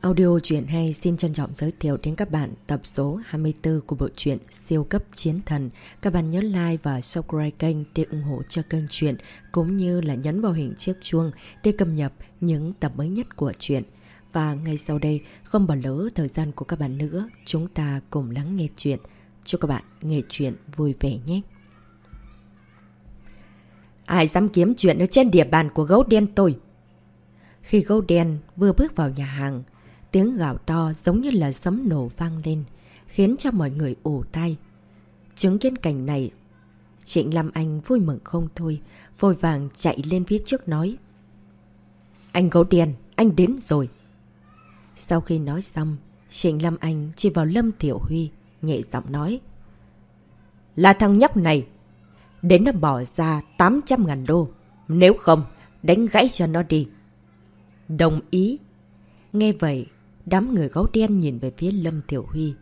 Audio truyện hay xin trân trọng giới thiệu đến các bạn tập số 24 của bộ truyện Siêu cấp chiến thần. Các bạn nhớ like và subscribe kênh để ủng hộ cho kênh truyện cũng như là nhấn vào hình chiếc chuông để cập nhật những tập mới nhất của truyện. Và ngay sau đây, không bỏ lỡ thời gian của các bạn nữa, chúng ta cùng lắng nghe truyện. Chúc các bạn nghe truyện vui vẻ nhé. Ai dám kiếm chuyện ở trên địa bàn của gấu đen tôi? Khi gấu đen vừa bước vào nhà hàng, Tiếng gạo to giống như là sấm nổ vang lên, khiến cho mọi người ủ tai. Chứng kiến cảnh này, Trịnh Lâm Anh vui mừng không thôi, vội vàng chạy lên phía trước nói. Anh gấu đen, anh đến rồi. Sau khi nói xong, Trịnh Lâm Anh chỉ vào Lâm Tiểu Huy, nhẹ giọng nói. Là thằng nhóc này, đến nó bỏ ra 800 ngàn đô. Nếu không, đánh gãy cho nó đi. Đồng ý. Nghe vậy, Đám người gấu đen nhìn về phía Lâm Tiểu Huy.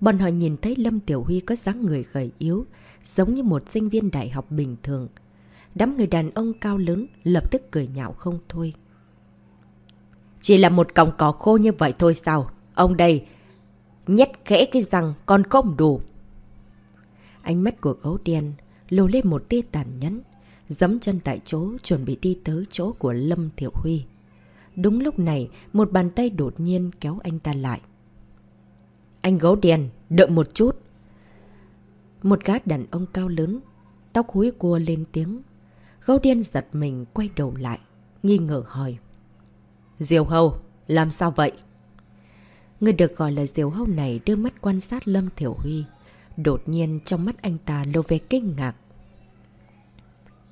Bọn họ nhìn thấy Lâm Tiểu Huy có dáng người gầy yếu, giống như một sinh viên đại học bình thường. Đám người đàn ông cao lớn lập tức cười nhạo không thôi. Chỉ là một cọng cỏ khô như vậy thôi sao? Ông đây, nhét khẽ cái răng còn không đủ. Ánh mắt của gấu đen lồ lên một tia tàn nhẫn, dấm chân tại chỗ chuẩn bị đi tới chỗ của Lâm Tiểu Huy. Đúng lúc này, một bàn tay đột nhiên kéo anh ta lại. Anh gấu đen, đợi một chút. Một gã đàn ông cao lớn, tóc húi cua lên tiếng. Gấu đen giật mình quay đầu lại, nghi ngờ hỏi. Diều hâu, làm sao vậy? Người được gọi là Diều hâu này đưa mắt quan sát Lâm Thiểu Huy. Đột nhiên trong mắt anh ta lộ về kinh ngạc.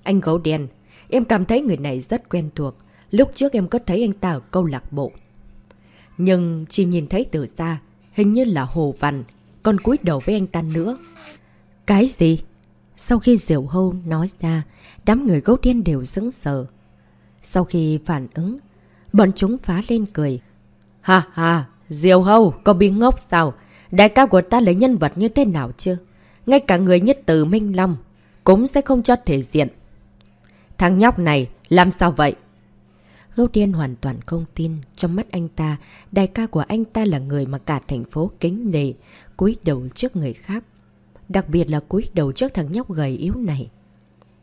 Anh gấu đen, em cảm thấy người này rất quen thuộc. Lúc trước em có thấy anh ta ở câu lạc bộ. Nhưng chỉ nhìn thấy từ xa, hình như là Hồ Văn, còn cúi đầu với anh ta nữa. Cái gì? Sau khi Diệu Hâu nói ra, đám người gấu đen đều sững sờ. Sau khi phản ứng, bọn chúng phá lên cười. Ha ha, Diệu Hâu, có bị ngốc sao? Đại ca của ta lấy nhân vật như thế nào chưa? Ngay cả người nhất từ Minh Long cũng sẽ không cho thể diện. Thằng nhóc này, làm sao vậy? Gâu Điên hoàn toàn không tin, trong mắt anh ta, đại ca của anh ta là người mà cả thành phố kính nề, cúi đầu trước người khác. Đặc biệt là cúi đầu trước thằng nhóc gầy yếu này.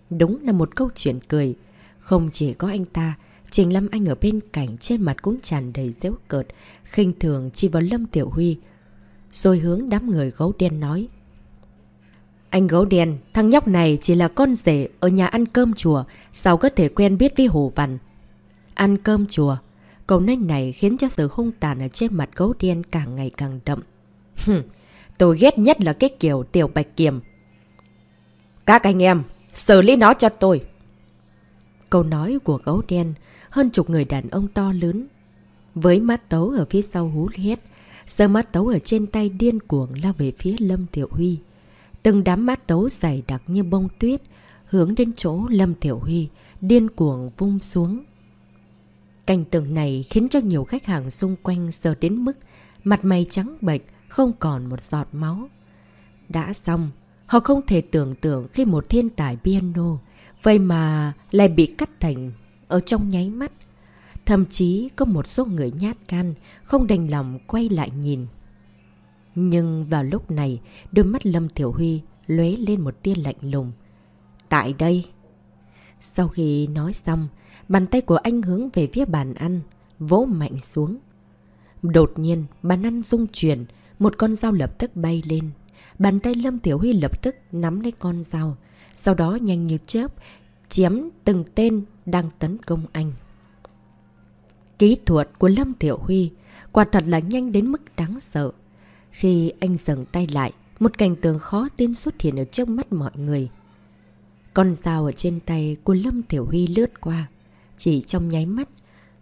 Đúng là một câu chuyện cười. Không chỉ có anh ta, Trình Lâm Anh ở bên cạnh trên mặt cũng tràn đầy dễu cợt, khinh thường chỉ vào Lâm Tiểu Huy. Rồi hướng đám người gấu đen nói. Anh gấu đen, thằng nhóc này chỉ là con rể ở nhà ăn cơm chùa, sao có thể quen biết với Hồ Văn. Ăn cơm chùa. Câu nói này khiến cho sự hung tàn ở trên mặt gấu đen càng ngày càng đậm. Hừm, tôi ghét nhất là cái kiểu tiểu bạch kiềm. Các anh em, xử lý nó cho tôi. Câu nói của gấu đen hơn chục người đàn ông to lớn. Với mắt tấu ở phía sau hú hét, sơ mắt tấu ở trên tay điên cuồng lao về phía Lâm Tiểu Huy. Từng đám mắt tấu dày đặc như bông tuyết, hướng đến chỗ Lâm Tiểu Huy, điên cuồng vung xuống. Cảnh tượng này khiến cho nhiều khách hàng xung quanh sợ đến mức mặt mày trắng bệch, không còn một giọt máu. Đã xong, họ không thể tưởng tượng khi một thiên tài piano vậy mà lại bị cắt thành ở trong nháy mắt. Thậm chí có một số người nhát gan, không đành lòng quay lại nhìn. Nhưng vào lúc này, đôi mắt Lâm Thiểu Huy lóe lên một tia lạnh lùng. Tại đây. Sau khi nói xong, Bàn tay của anh hướng về phía bàn ăn, vỗ mạnh xuống. Đột nhiên, bàn ăn rung chuyển, một con dao lập tức bay lên. Bàn tay Lâm Tiểu Huy lập tức nắm lấy con dao, sau đó nhanh như chớp, chém từng tên đang tấn công anh. Kỹ thuật của Lâm Tiểu Huy quả thật là nhanh đến mức đáng sợ. Khi anh dừng tay lại, một cảnh tượng khó tin xuất hiện ở trước mắt mọi người. Con dao ở trên tay của Lâm Tiểu Huy lướt qua, chỉ trong nháy mắt.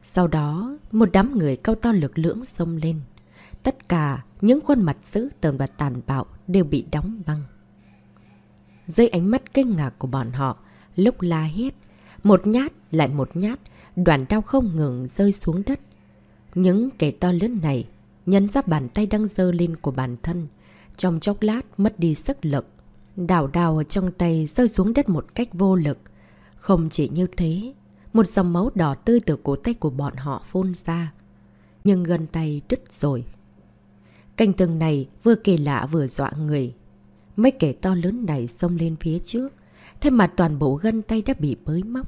Sau đó, một đám người cao to lực lưỡng xông lên. Tất cả những khuôn mặt dữ tờn và tàn bạo đều bị đóng băng. Dưới ánh mắt kinh ngạc của bọn họ, lúc la hét, một nhát lại một nhát, đoàn đau không ngừng rơi xuống đất. Những kẻ to lớn này nhấn ra bàn tay đang dơ lên của bản thân, trong chốc lát mất đi sức lực. Đảo đào trong tay rơi xuống đất một cách vô lực. Không chỉ như thế, một dòng máu đỏ tươi từ cổ tay của bọn họ phun ra. nhưng gân tay đứt rồi. Cảnh tường này vừa kỳ lạ vừa dọa người. Mấy kẻ to lớn này xông lên phía trước, thế mà toàn bộ gân tay đã bị bới móc.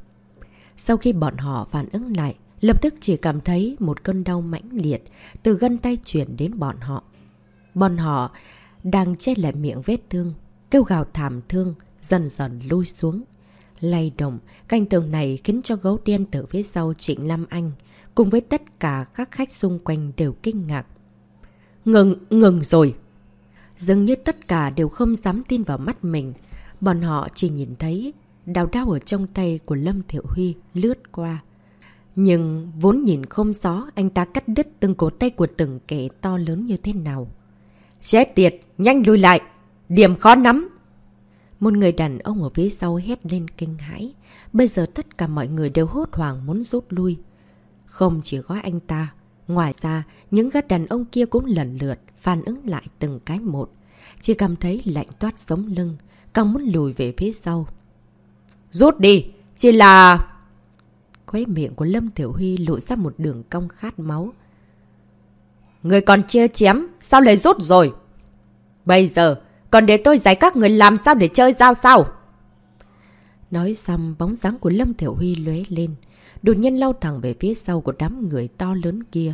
Sau khi bọn họ phản ứng lại, lập tức chỉ cảm thấy một cơn đau mãnh liệt từ gân tay chuyển đến bọn họ. Bọn họ đang che lại miệng vết thương, kêu gào thảm thương, dần dần lui xuống. Lay động, canh tường này khiến cho gấu đen từ phía sau Trịnh Lam Anh, cùng với tất cả các khách xung quanh đều kinh ngạc. Ngừng, ngừng rồi! Dường như tất cả đều không dám tin vào mắt mình. Bọn họ chỉ nhìn thấy đào đao ở trong tay của Lâm Thiệu Huy lướt qua. Nhưng vốn nhìn không rõ anh ta cắt đứt từng cổ tay của từng kẻ to lớn như thế nào. Chết tiệt, nhanh lùi lại! Điểm khó nắm! Một người đàn ông ở phía sau hét lên kinh hãi. Bây giờ tất cả mọi người đều hốt hoảng muốn rút lui. Không chỉ có anh ta. Ngoài ra, những gã đàn ông kia cũng lần lượt phản ứng lại từng cái một. Chỉ cảm thấy lạnh toát sống lưng, càng muốn lùi về phía sau. Rút đi! Chỉ là... Khuấy miệng của Lâm Thiểu Huy lộ ra một đường cong khát máu. Người còn chưa chém, sao lại rút rồi? Bây giờ, còn để tôi dạy các người làm sao để chơi dao sao? Nói xong, bóng dáng của Lâm Thiểu Huy lóe lên. Đột nhiên lao thẳng về phía sau của đám người to lớn kia.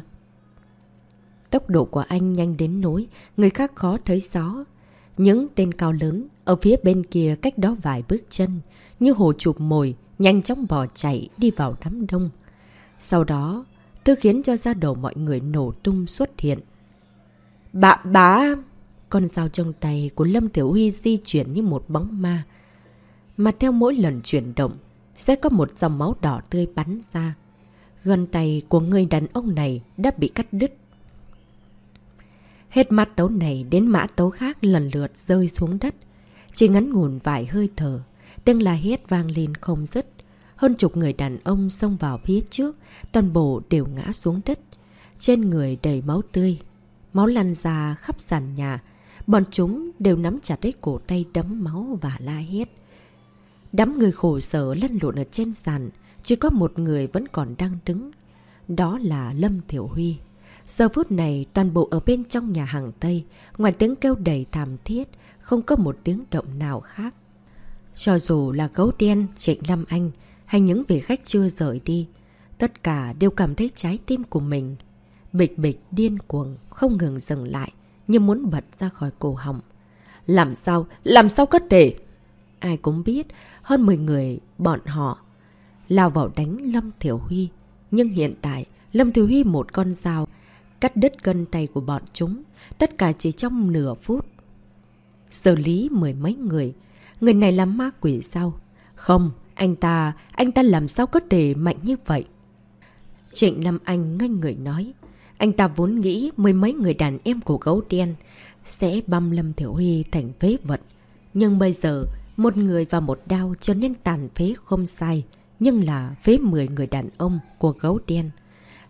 Tốc độ của anh nhanh đến nỗi, người khác khó thấy rõ. Những tên cao lớn ở phía bên kia cách đó vài bước chân, như hồ chụp mồi, nhanh chóng bỏ chạy đi vào đám đông. Sau đó, thứ khiến cho da đầu mọi người nổ tung xuất hiện. bạ bá... Con dao trong tay của Lâm Tiểu Huy di chuyển như một bóng ma. Mà theo mỗi lần chuyển động, sẽ có một dòng máu đỏ tươi bắn ra. Gần tay của người đàn ông này đã bị cắt đứt. Hết mã tấu này đến mã tấu khác lần lượt rơi xuống đất. Chỉ ngắn ngủn vài hơi thở, tiếng la hét vang lên không dứt. Hơn chục người đàn ông xông vào phía trước, toàn bộ đều ngã xuống đất. Trên người đầy máu tươi, máu lăn ra khắp sàn nhà, Bọn chúng đều nắm chặt lấy cổ tay đấm máu và la hét. Đám người khổ sở lăn lộn ở trên sàn, chỉ có một người vẫn còn đang đứng. Đó là Lâm Thiểu Huy. Giờ phút này toàn bộ ở bên trong nhà hàng Tây, ngoài tiếng kêu đầy thảm thiết, không có một tiếng động nào khác. Cho dù là gấu đen, trịnh Lâm Anh hay những vị khách chưa rời đi, tất cả đều cảm thấy trái tim của mình. Bịch bịch điên cuồng, không ngừng dừng lại, như muốn bật ra khỏi cổ họng. Làm sao? Làm sao có thể? Ai cũng biết, hơn 10 người, bọn họ, lao vào đánh Lâm Thiểu Huy. Nhưng hiện tại, Lâm Thiểu Huy một con dao, cắt đứt gân tay của bọn chúng, tất cả chỉ trong nửa phút. Xử lý mười mấy người, người này là ma quỷ sao? Không, anh ta, anh ta làm sao có thể mạnh như vậy? Trịnh Lâm Anh ngây người nói. Anh ta vốn nghĩ mười mấy người đàn em của gấu đen sẽ băm Lâm Thiểu Huy thành phế vật. Nhưng bây giờ, một người và một đao cho nên tàn phế không sai, nhưng là phế 10 người đàn ông của gấu đen.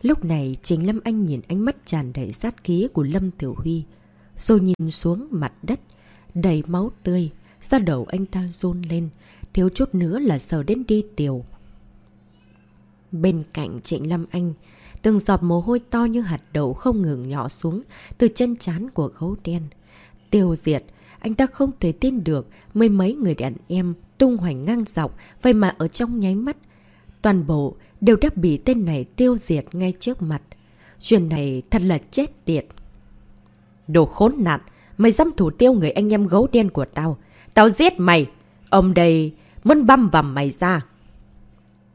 Lúc này, chính Lâm Anh nhìn ánh mắt tràn đầy sát khí của Lâm Tiểu Huy, rồi nhìn xuống mặt đất, đầy máu tươi, da đầu anh ta run lên, thiếu chút nữa là sờ đến đi tiểu. Bên cạnh Trịnh Lâm Anh, Từng giọt mồ hôi to như hạt đậu không ngừng nhỏ xuống từ chân chán của gấu đen. Tiêu diệt, anh ta không thể tin được mấy mấy người đàn em tung hoành ngang dọc, vậy mà ở trong nháy mắt. Toàn bộ đều đã bị tên này tiêu diệt ngay trước mặt. Chuyện này thật là chết tiệt. Đồ khốn nạn, mày dám thủ tiêu người anh em gấu đen của tao. Tao giết mày! Ông đây muốn băm vằm mày ra.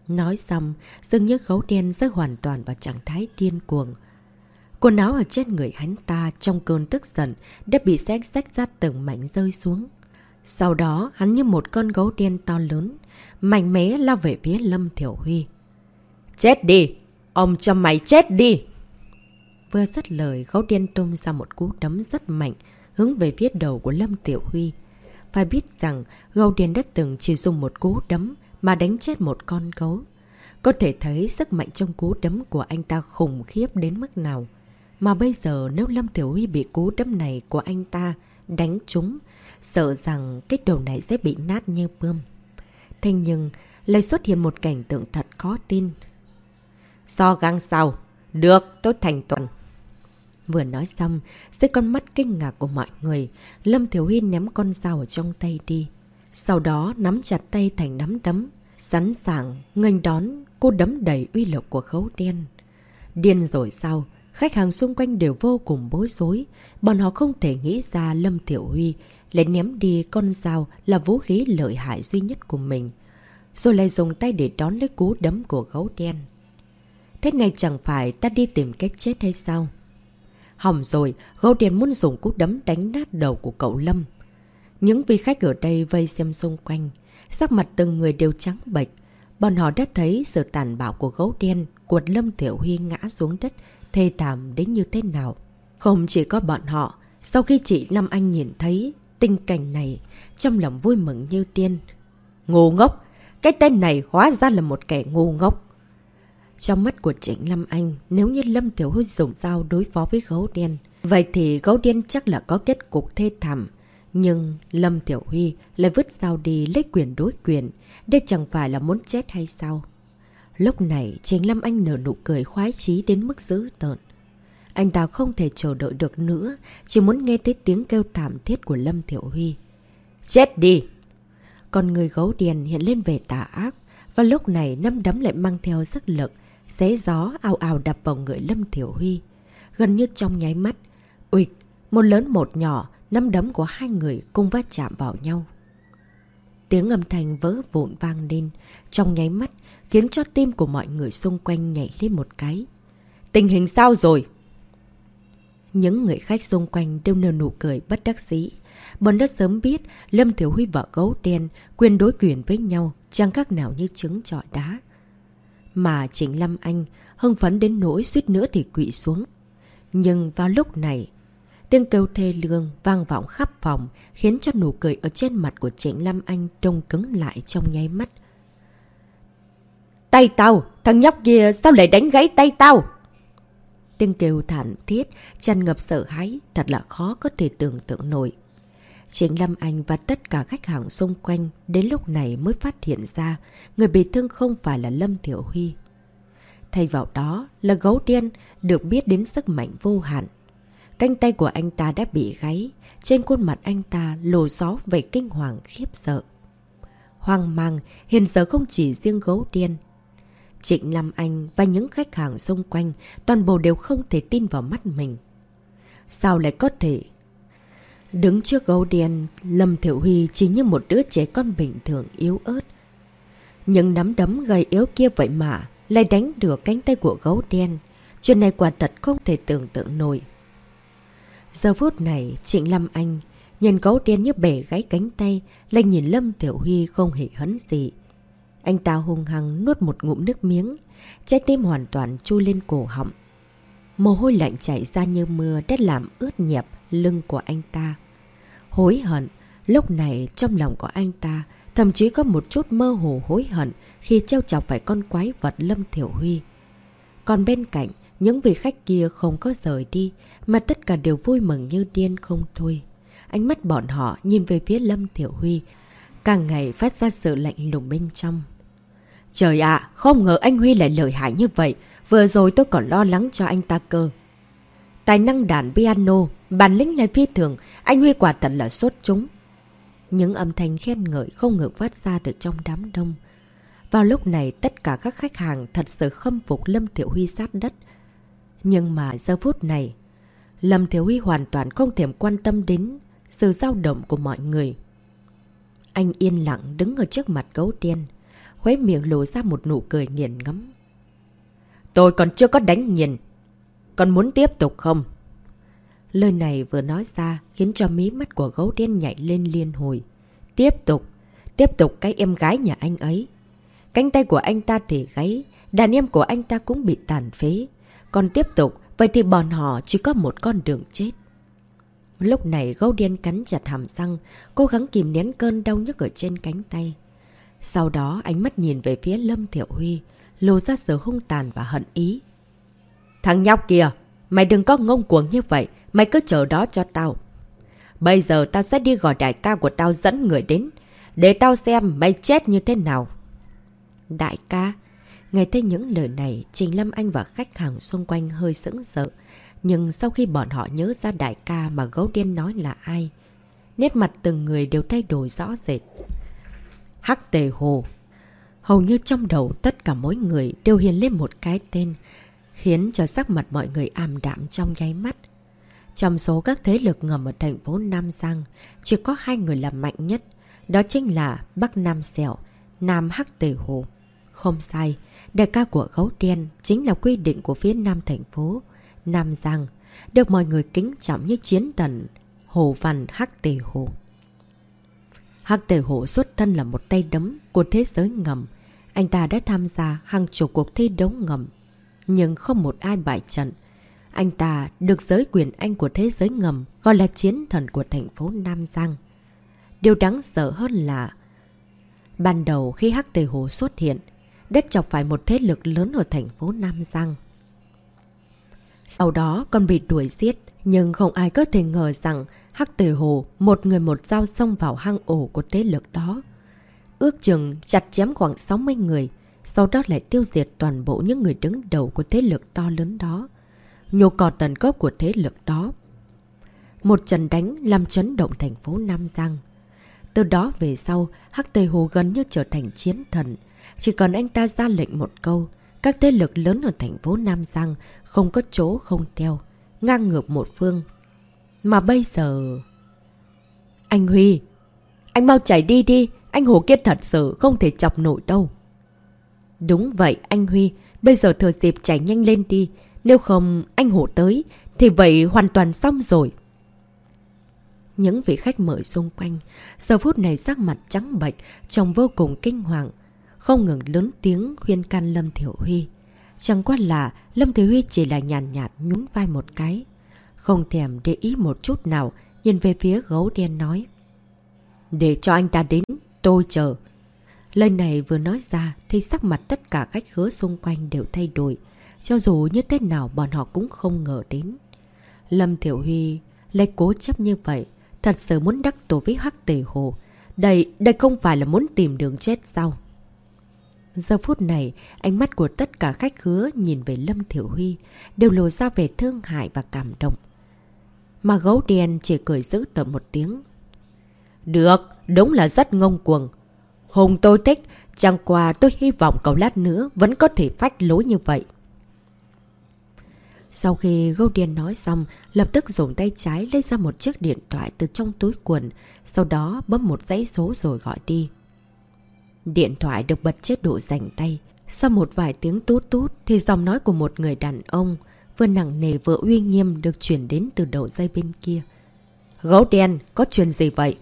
Nói xong, dường như gấu đen rơi hoàn toàn vào trạng thái điên cuồng. Quần áo ở trên người hắn ta trong cơn tức giận đã bị xách xách ra từng mảnh rơi xuống. Sau đó, hắn như một con gấu đen to lớn, mạnh mẽ lao về phía Lâm Thiểu Huy. Chết đi! Ông cho mày chết đi! Vừa dứt lời, gấu đen tung ra một cú đấm rất mạnh, hướng về phía đầu của Lâm Tiểu Huy. Phải biết rằng, gấu đen đã từng chỉ dùng một cú đấm, mà đánh chết một con gấu. Có thể thấy sức mạnh trong cú đấm của anh ta khủng khiếp đến mức nào. Mà bây giờ nếu Lâm Tiểu Huy bị cú đấm này của anh ta đánh trúng, sợ rằng cái đầu này sẽ bị nát như bơm. Thế nhưng, lại xuất hiện một cảnh tượng thật khó tin. So găng sao? Được, tôi thành tuần. Vừa nói xong, dưới con mắt kinh ngạc của mọi người, Lâm Thiểu Huy ném con dao ở trong tay đi. Sau đó nắm chặt tay thành nắm đấm, sẵn sàng, nghênh đón, cô đấm đầy uy lực của khấu đen. Điên rồi sao? Khách hàng xung quanh đều vô cùng bối rối. Bọn họ không thể nghĩ ra Lâm Thiểu Huy lại ném đi con dao là vũ khí lợi hại duy nhất của mình. Rồi lại dùng tay để đón lấy cú đấm của gấu đen. Thế này chẳng phải ta đi tìm cách chết hay sao? Hỏng rồi, gấu đen muốn dùng cú đấm đánh nát đầu của cậu Lâm. Những vị khách ở đây vây xem xung quanh. Sắc mặt từng người đều trắng bệch. Bọn họ đã thấy sự tàn bạo của gấu đen cuột Lâm Thiểu Huy ngã xuống đất thê thảm đến như thế nào. Không chỉ có bọn họ, sau khi chị Lâm Anh nhìn thấy tình cảnh này, trong lòng vui mừng như tiên. Ngu ngốc! Cái tên này hóa ra là một kẻ ngu ngốc. Trong mắt của Trịnh Lâm Anh, nếu như Lâm Tiểu Huy dùng dao đối phó với gấu đen, vậy thì gấu đen chắc là có kết cục thê thảm. Nhưng Lâm Tiểu Huy lại vứt dao đi lấy quyền đối quyền, đây chẳng phải là muốn chết hay sao? Lúc này, Trình Lâm Anh nở nụ cười khoái chí đến mức dữ tợn. Anh ta không thể chờ đợi được nữa, chỉ muốn nghe thấy tiếng kêu thảm thiết của Lâm Thiểu Huy. Chết đi! Còn người gấu đen hiện lên về tà ác, và lúc này năm đấm lại mang theo sức lực, xé gió ào ào đập vào người Lâm Thiểu Huy. Gần như trong nháy mắt, uịch, một lớn một nhỏ, năm đấm của hai người cùng va chạm vào nhau. Tiếng âm thanh vỡ vụn vang lên, trong nháy mắt, khiến cho tim của mọi người xung quanh nhảy lên một cái. Tình hình sao rồi? Những người khách xung quanh đều nở nụ cười bất đắc dĩ. Bọn đã sớm biết Lâm Thiểu Huy vợ gấu đen quyền đối quyền với nhau, chẳng khác nào như trứng trọi đá. Mà chính Lâm Anh hưng phấn đến nỗi suýt nữa thì quỵ xuống. Nhưng vào lúc này, tiếng kêu thê lương vang vọng khắp phòng khiến cho nụ cười ở trên mặt của Trịnh Lâm Anh đông cứng lại trong nháy mắt. Tay tao! Thằng nhóc kia sao lại đánh gãy tay tao? Tiếng kêu thản thiết, chăn ngập sợ hãi, thật là khó có thể tưởng tượng nổi. Chính Lâm Anh và tất cả khách hàng xung quanh đến lúc này mới phát hiện ra người bị thương không phải là Lâm Thiểu Huy. Thay vào đó là gấu đen được biết đến sức mạnh vô hạn cánh tay của anh ta đã bị gáy, trên khuôn mặt anh ta lồ gió về kinh hoàng khiếp sợ. Hoang mang, hiện giờ không chỉ riêng gấu đen Trịnh Lâm Anh và những khách hàng xung quanh toàn bộ đều không thể tin vào mắt mình. Sao lại có thể? Đứng trước gấu đen, Lâm Thiểu Huy chỉ như một đứa trẻ con bình thường yếu ớt. Những nắm đấm gầy yếu kia vậy mà lại đánh được cánh tay của gấu đen. Chuyện này quả thật không thể tưởng tượng nổi. Giờ phút này, Trịnh Lâm Anh nhìn gấu đen như bể gáy cánh tay, lại nhìn Lâm Tiểu Huy không hề hấn gì. Anh ta hung hăng nuốt một ngụm nước miếng, trái tim hoàn toàn chui lên cổ họng. Mồ hôi lạnh chảy ra như mưa đã làm ướt nhẹp lưng của anh ta. Hối hận, lúc này trong lòng của anh ta thậm chí có một chút mơ hồ hối hận khi treo chọc phải con quái vật Lâm Thiểu Huy. Còn bên cạnh, những vị khách kia không có rời đi, mà tất cả đều vui mừng như điên không thôi. Ánh mắt bọn họ nhìn về phía Lâm Thiểu Huy, càng ngày phát ra sự lạnh lùng bên trong. Trời ạ, không ngờ anh Huy lại lợi hại như vậy. Vừa rồi tôi còn lo lắng cho anh ta cơ. Tài năng đàn piano, bản lĩnh lại phi thường, anh Huy quả thật là sốt chúng. Những âm thanh khen ngợi không ngừng phát ra từ trong đám đông. Vào lúc này, tất cả các khách hàng thật sự khâm phục Lâm Thiểu Huy sát đất. Nhưng mà giờ phút này, Lâm thiếu Huy hoàn toàn không thèm quan tâm đến sự dao động của mọi người. Anh yên lặng đứng ở trước mặt gấu đen khuấy miệng lộ ra một nụ cười nghiền ngấm. Tôi còn chưa có đánh nghiền. Còn muốn tiếp tục không? Lời này vừa nói ra khiến cho mí mắt của gấu đen nhảy lên liên hồi. Tiếp tục, tiếp tục cái em gái nhà anh ấy. Cánh tay của anh ta thì gáy, đàn em của anh ta cũng bị tàn phế. Còn tiếp tục, vậy thì bọn họ chỉ có một con đường chết. Lúc này gấu đen cắn chặt hàm răng, cố gắng kìm nén cơn đau nhức ở trên cánh tay. Sau đó ánh mắt nhìn về phía Lâm Thiệu Huy, lồ ra sự hung tàn và hận ý. Thằng nhóc kìa, mày đừng có ngông cuồng như vậy, mày cứ chờ đó cho tao. Bây giờ tao sẽ đi gọi đại ca của tao dẫn người đến, để tao xem mày chết như thế nào. Đại ca, nghe thấy những lời này, Trình Lâm Anh và khách hàng xung quanh hơi sững sợ. Nhưng sau khi bọn họ nhớ ra đại ca mà gấu đen nói là ai, nét mặt từng người đều thay đổi rõ rệt. Hắc Tề Hồ Hầu như trong đầu tất cả mỗi người đều hiền lên một cái tên, khiến cho sắc mặt mọi người ảm đạm trong nháy mắt. Trong số các thế lực ngầm ở thành phố Nam Giang, chỉ có hai người là mạnh nhất, đó chính là Bắc Nam Sẹo, Nam Hắc Tề Hồ. Không sai, đại ca của gấu đen chính là quy định của phía Nam thành phố, Nam Giang, được mọi người kính trọng như chiến tần Hồ Văn Hắc Tề Hồ. Hắc Tề Hồ xuất thân là một tay đấm của thế giới ngầm. Anh ta đã tham gia hàng chục cuộc thi đấu ngầm, nhưng không một ai bại trận. Anh ta được giới quyền Anh của thế giới ngầm gọi là chiến thần của thành phố Nam Giang. Điều đáng sợ hơn là Ban đầu khi Hắc Tề Hồ xuất hiện, đã chọc phải một thế lực lớn ở thành phố Nam Giang. Sau đó con bị đuổi giết, nhưng không ai có thể ngờ rằng Hắc Tề Hồ một người một dao xông vào hang ổ của thế lực đó. Ước chừng chặt chém khoảng 60 người, sau đó lại tiêu diệt toàn bộ những người đứng đầu của thế lực to lớn đó. Nhô cỏ tần gốc của thế lực đó. Một trận đánh làm chấn động thành phố Nam Giang. Từ đó về sau, Hắc Tây Hồ gần như trở thành chiến thần. Chỉ cần anh ta ra lệnh một câu, các thế lực lớn ở thành phố Nam Giang không có chỗ không theo, ngang ngược một phương. Mà bây giờ... Anh Huy! Anh mau chạy đi đi, anh Hồ Kiết thật sự không thể chọc nổi đâu. Đúng vậy, anh Huy, bây giờ thừa dịp chạy nhanh lên đi. Nếu không anh Hồ tới, thì vậy hoàn toàn xong rồi. Những vị khách mời xung quanh, giờ phút này sắc mặt trắng bệch, trông vô cùng kinh hoàng. Không ngừng lớn tiếng khuyên can Lâm Thiểu Huy. Chẳng qua là Lâm Thiểu Huy chỉ là nhàn nhạt, nhạt nhún vai một cái. Không thèm để ý một chút nào, nhìn về phía gấu đen nói. Để cho anh ta đến, tôi chờ. Lời này vừa nói ra thì sắc mặt tất cả khách khứa xung quanh đều thay đổi. Cho dù như thế nào bọn họ cũng không ngờ đến. Lâm Thiểu Huy lại cố chấp như vậy Thật sự muốn đắc tổ với Hắc Tề Hồ. Đây, đây không phải là muốn tìm đường chết sao? Giờ phút này, ánh mắt của tất cả khách hứa nhìn về Lâm Thiểu Huy đều lộ ra về thương hại và cảm động. Mà gấu đen chỉ cười giữ tợn một tiếng. Được, đúng là rất ngông cuồng. Hùng tôi thích, chẳng qua tôi hy vọng cậu lát nữa vẫn có thể phách lối như vậy. Sau khi gấu đen nói xong, lập tức dùng tay trái lấy ra một chiếc điện thoại từ trong túi quần, sau đó bấm một dãy số rồi gọi đi. Điện thoại được bật chế độ dành tay. Sau một vài tiếng tút tút thì giọng nói của một người đàn ông vừa nặng nề vừa uy nghiêm được chuyển đến từ đầu dây bên kia. Gấu đen, có chuyện gì vậy?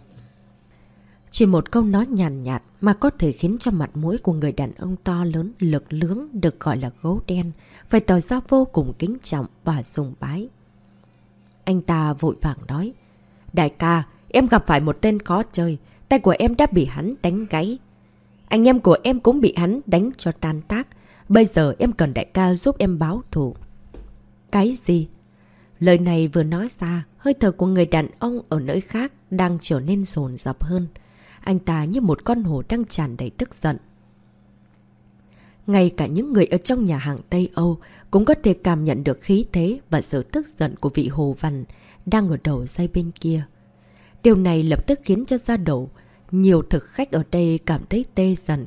Chỉ một câu nói nhàn nhạt, mà có thể khiến cho mặt mũi của người đàn ông to lớn lực lưỡng được gọi là gấu đen phải tỏ ra vô cùng kính trọng và sùng bái. Anh ta vội vàng nói, Đại ca, em gặp phải một tên khó chơi, tay của em đã bị hắn đánh gáy. Anh em của em cũng bị hắn đánh cho tan tác, bây giờ em cần đại ca giúp em báo thù. Cái gì? Lời này vừa nói ra, hơi thở của người đàn ông ở nơi khác đang trở nên sồn dập hơn. Anh ta như một con hổ đang tràn đầy tức giận. Ngay cả những người ở trong nhà hàng Tây Âu cũng có thể cảm nhận được khí thế và sự tức giận của vị Hồ Văn đang ở đầu dây bên kia. Điều này lập tức khiến cho gia đầu nhiều thực khách ở đây cảm thấy tê dần.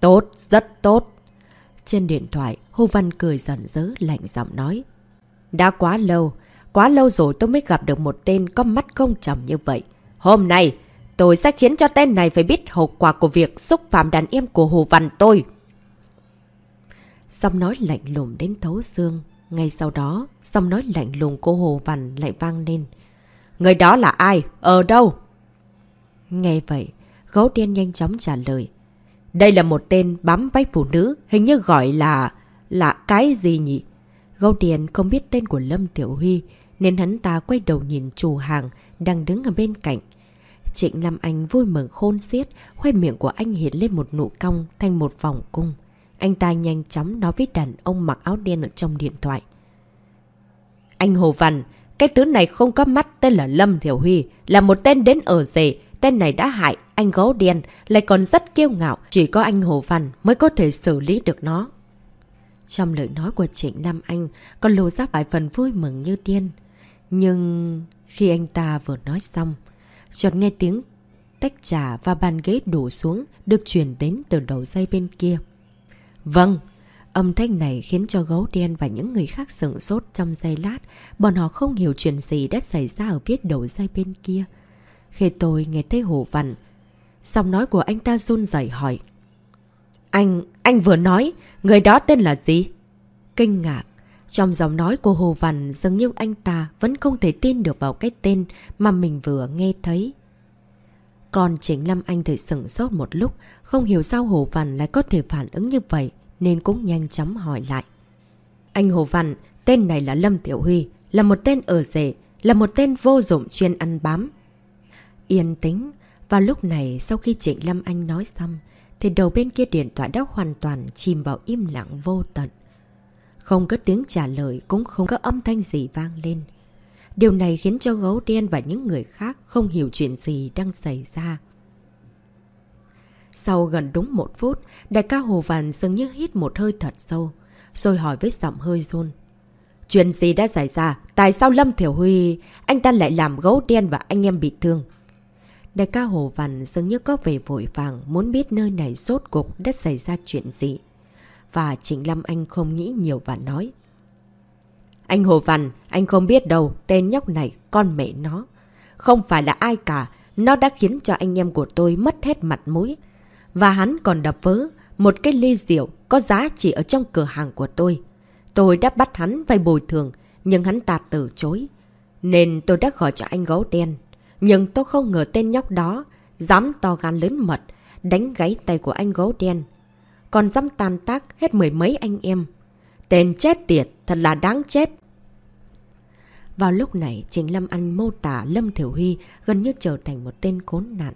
Tốt, rất tốt. Trên điện thoại, Hồ Văn cười giận dớ lạnh giọng nói. Đã quá lâu, quá lâu rồi tôi mới gặp được một tên có mắt không chồng như vậy. Hôm nay, tôi sẽ khiến cho tên này phải biết hậu quả của việc xúc phạm đàn em của Hồ Văn tôi. Xong nói lạnh lùng đến thấu xương. Ngay sau đó, xong nói lạnh lùng cô Hồ Văn lại vang lên. Người đó là ai? Ở đâu? Nghe vậy, gấu đen nhanh chóng trả lời. Đây là một tên bám vách phụ nữ, hình như gọi là... là cái gì nhỉ? Gấu đen không biết tên của Lâm Tiểu Huy, nên hắn ta quay đầu nhìn chủ hàng đang đứng ở bên cạnh. Trịnh Lâm Anh vui mừng khôn xiết, khoe miệng của anh hiện lên một nụ cong thành một vòng cung. Anh ta nhanh chóng nói với đàn ông mặc áo đen ở trong điện thoại. Anh Hồ Văn, cái tướng này không có mắt tên là Lâm Thiểu Huy, là một tên đến ở rể. Tên này đã hại anh gấu đen, lại còn rất kiêu ngạo. Chỉ có anh Hồ Văn mới có thể xử lý được nó. Trong lời nói của Trịnh Nam Anh còn lộ ra vài phần vui mừng như điên. Nhưng khi anh ta vừa nói xong, chợt nghe tiếng tách trà và bàn ghế đổ xuống được chuyển đến từ đầu dây bên kia. Vâng, âm thanh này khiến cho gấu đen và những người khác sửng sốt trong giây lát. Bọn họ không hiểu chuyện gì đã xảy ra ở phía đầu dây bên kia. Khi tôi nghe thấy hồ văn, giọng nói của anh ta run rẩy hỏi. Anh, anh vừa nói, người đó tên là gì? Kinh ngạc. Trong giọng nói của Hồ Văn dường như anh ta vẫn không thể tin được vào cái tên mà mình vừa nghe thấy. Còn chính Lâm Anh thì sửng sốt một lúc, không hiểu sao Hồ Văn lại có thể phản ứng như vậy, nên cũng nhanh chóng hỏi lại. Anh Hồ Văn, tên này là Lâm Tiểu Huy, là một tên ở rể, là một tên vô dụng chuyên ăn bám. Yên tĩnh, và lúc này sau khi Trịnh Lâm Anh nói xong, thì đầu bên kia điện thoại đã hoàn toàn chìm vào im lặng vô tận. Không có tiếng trả lời cũng không có âm thanh gì vang lên. Điều này khiến cho gấu đen và những người khác không hiểu chuyện gì đang xảy ra. Sau gần đúng một phút, đại ca Hồ Vàn dường như hít một hơi thật sâu, rồi hỏi với giọng hơi run. Chuyện gì đã xảy ra? Tại sao Lâm Thiểu Huy, anh ta lại làm gấu đen và anh em bị thương? Đại ca Hồ Văn dường như có vẻ vội vàng muốn biết nơi này rốt cục đã xảy ra chuyện gì. Và Trịnh Lâm Anh không nghĩ nhiều và nói. Anh Hồ Văn, anh không biết đâu, tên nhóc này, con mẹ nó. Không phải là ai cả, nó đã khiến cho anh em của tôi mất hết mặt mũi. Và hắn còn đập vỡ một cái ly rượu có giá trị ở trong cửa hàng của tôi. Tôi đã bắt hắn vay bồi thường, nhưng hắn ta từ chối. Nên tôi đã gọi cho anh gấu đen nhưng tôi không ngờ tên nhóc đó dám to gan lớn mật, đánh gáy tay của anh gấu đen. Còn dám tàn tác hết mười mấy anh em. Tên chết tiệt, thật là đáng chết. Vào lúc này, Trình Lâm Anh mô tả Lâm Thiểu Huy gần như trở thành một tên khốn nạn.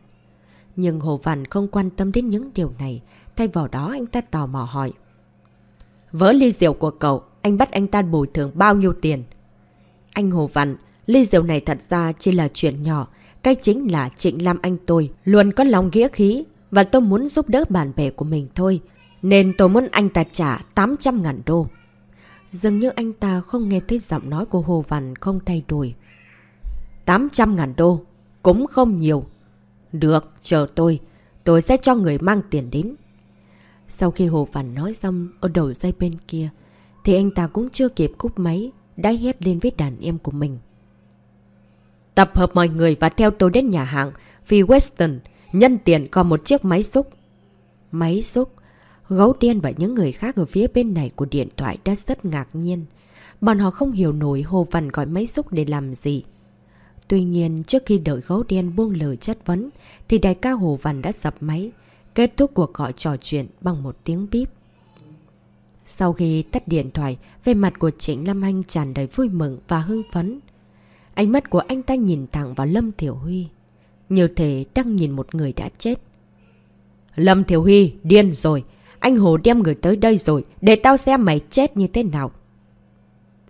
Nhưng Hồ Văn không quan tâm đến những điều này, thay vào đó anh ta tò mò hỏi. Vỡ ly rượu của cậu, anh bắt anh ta bồi thường bao nhiêu tiền? Anh Hồ Văn, ly rượu này thật ra chỉ là chuyện nhỏ, cái chính là Trịnh Lam Anh tôi luôn có lòng nghĩa khí và tôi muốn giúp đỡ bạn bè của mình thôi. Nên tôi muốn anh ta trả 800 ngàn đô. Dường như anh ta không nghe thấy giọng nói của Hồ Văn không thay đổi. 800 ngàn đô, cũng không nhiều. Được, chờ tôi, tôi sẽ cho người mang tiền đến. Sau khi Hồ Văn nói xong ở đầu dây bên kia, thì anh ta cũng chưa kịp cúp máy, đã hét lên với đàn em của mình. Tập hợp mọi người và theo tôi đến nhà hàng vì Western nhân tiền còn một chiếc máy xúc. Máy xúc? Gấu đen và những người khác ở phía bên này của điện thoại đã rất ngạc nhiên. Bọn họ không hiểu nổi Hồ Văn gọi máy xúc để làm gì. Tuy nhiên, trước khi đợi gấu đen buông lời chất vấn, thì đại ca Hồ Văn đã dập máy, kết thúc cuộc gọi trò chuyện bằng một tiếng bíp. Sau khi tắt điện thoại, về mặt của Trịnh Lâm Anh tràn đầy vui mừng và hưng phấn. Ánh mắt của anh ta nhìn thẳng vào Lâm Thiểu Huy. Như thể đang nhìn một người đã chết. Lâm Thiểu Huy, điên rồi. Anh Hồ đem người tới đây rồi, để tao xem mày chết như thế nào.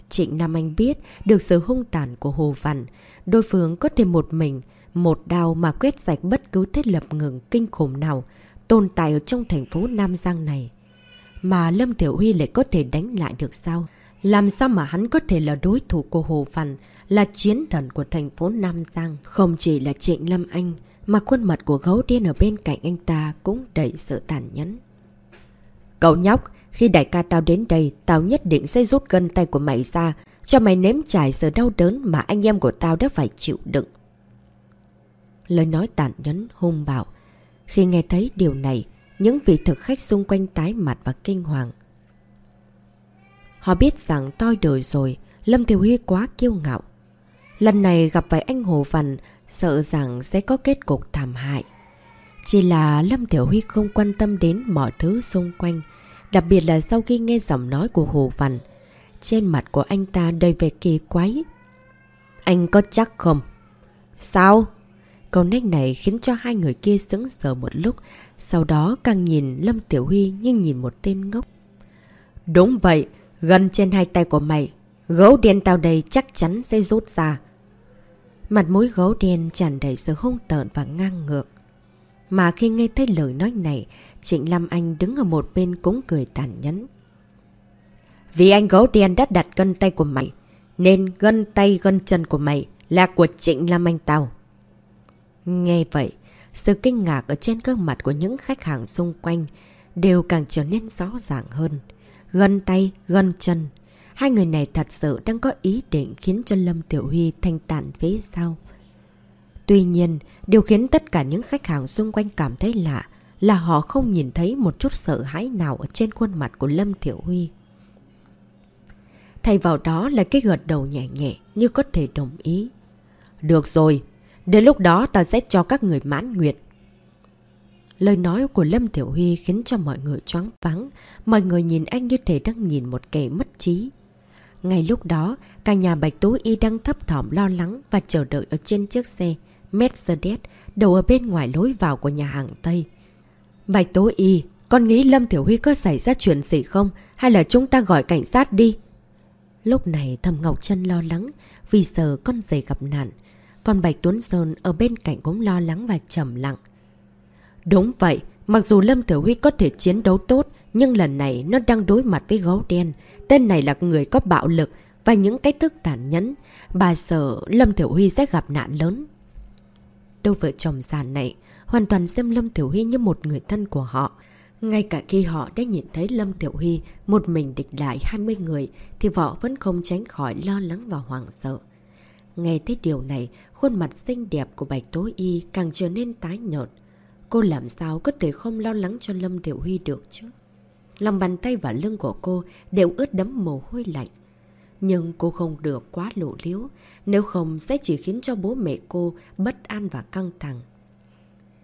Trịnh Nam Anh biết được sự hung tàn của Hồ Văn. Đối phương có thể một mình, một đau mà quét sạch bất cứ thiết lập ngừng kinh khủng nào tồn tại ở trong thành phố Nam Giang này. Mà Lâm Tiểu Huy lại có thể đánh lại được sao? Làm sao mà hắn có thể là đối thủ của Hồ Văn? Là chiến thần của thành phố Nam Giang. Không chỉ là Trịnh Lâm Anh, mà khuôn mặt của gấu đen ở bên cạnh anh ta cũng đầy sự tàn nhẫn. Cậu nhóc, khi đại ca tao đến đây, tao nhất định sẽ rút gân tay của mày ra, cho mày nếm trải sự đau đớn mà anh em của tao đã phải chịu đựng. Lời nói tàn nhẫn, hung bạo. Khi nghe thấy điều này, những vị thực khách xung quanh tái mặt và kinh hoàng. Họ biết rằng toi đời rồi, Lâm Thiểu Huy quá kiêu ngạo. Lần này gặp phải anh Hồ Văn, sợ rằng sẽ có kết cục thảm hại. Chỉ là Lâm Tiểu Huy không quan tâm đến mọi thứ xung quanh, đặc biệt là sau khi nghe giọng nói của Hồ Văn. Trên mặt của anh ta đầy vẻ kỳ quái. Anh có chắc không? Sao? Câu nách này khiến cho hai người kia sững sờ một lúc, sau đó càng nhìn Lâm Tiểu Huy như nhìn một tên ngốc. Đúng vậy, gần trên hai tay của mày, gấu đen tao đây chắc chắn sẽ rút ra. Mặt mũi gấu đen tràn đầy sự hung tợn và ngang ngược. Mà khi nghe thấy lời nói này, Trịnh Lâm Anh đứng ở một bên cũng cười tàn nhẫn. Vì anh gấu đen đã đặt gân tay của mày, nên gân tay gân chân của mày là của Trịnh Lam Anh tao. Nghe vậy, sự kinh ngạc ở trên gương mặt của những khách hàng xung quanh đều càng trở nên rõ ràng hơn. Gân tay, gân chân. Hai người này thật sự đang có ý định khiến cho Lâm Tiểu Huy thanh tản phía sau. Tuy nhiên, điều khiến tất cả những khách hàng xung quanh cảm thấy lạ là họ không nhìn thấy một chút sợ hãi nào ở trên khuôn mặt của Lâm Tiểu Huy. Thay vào đó là cái gật đầu nhẹ nhẹ như có thể đồng ý. Được rồi, đến lúc đó ta sẽ cho các người mãn nguyện. Lời nói của Lâm Tiểu Huy khiến cho mọi người choáng vắng, mọi người nhìn anh như thể đang nhìn một kẻ mất trí. Ngay lúc đó, cả nhà Bạch Tố Y đang thấp thỏm lo lắng và chờ đợi ở trên chiếc xe Mercedes đầu ở bên ngoài lối vào của nhà hàng Tây. Bạch Tố Y, con nghĩ Lâm Tiểu Huy có xảy ra chuyện gì không? Hay là chúng ta gọi cảnh sát đi? Lúc này Thầm Ngọc Trân lo lắng vì sợ con giày gặp nạn. Còn Bạch Tuấn Sơn ở bên cạnh cũng lo lắng và trầm lặng. Đúng vậy, mặc dù Lâm Tiểu Huy có thể chiến đấu tốt, nhưng lần này nó đang đối mặt với gấu đen. Tên này là người có bạo lực và những cái thức tàn nhẫn. Bà sợ Lâm Tiểu Huy sẽ gặp nạn lớn. Đôi vợ chồng già này hoàn toàn xem Lâm Tiểu Huy như một người thân của họ. Ngay cả khi họ đã nhìn thấy Lâm Tiểu Huy một mình địch lại 20 người thì vợ vẫn không tránh khỏi lo lắng và hoảng sợ. Nghe thấy điều này, khuôn mặt xinh đẹp của Bạch Tố Y càng trở nên tái nhợt. Cô làm sao có thể không lo lắng cho Lâm Tiểu Huy được chứ? Lòng bàn tay và lưng của cô đều ướt đấm mồ hôi lạnh. Nhưng cô không được quá lộ liếu, nếu không sẽ chỉ khiến cho bố mẹ cô bất an và căng thẳng.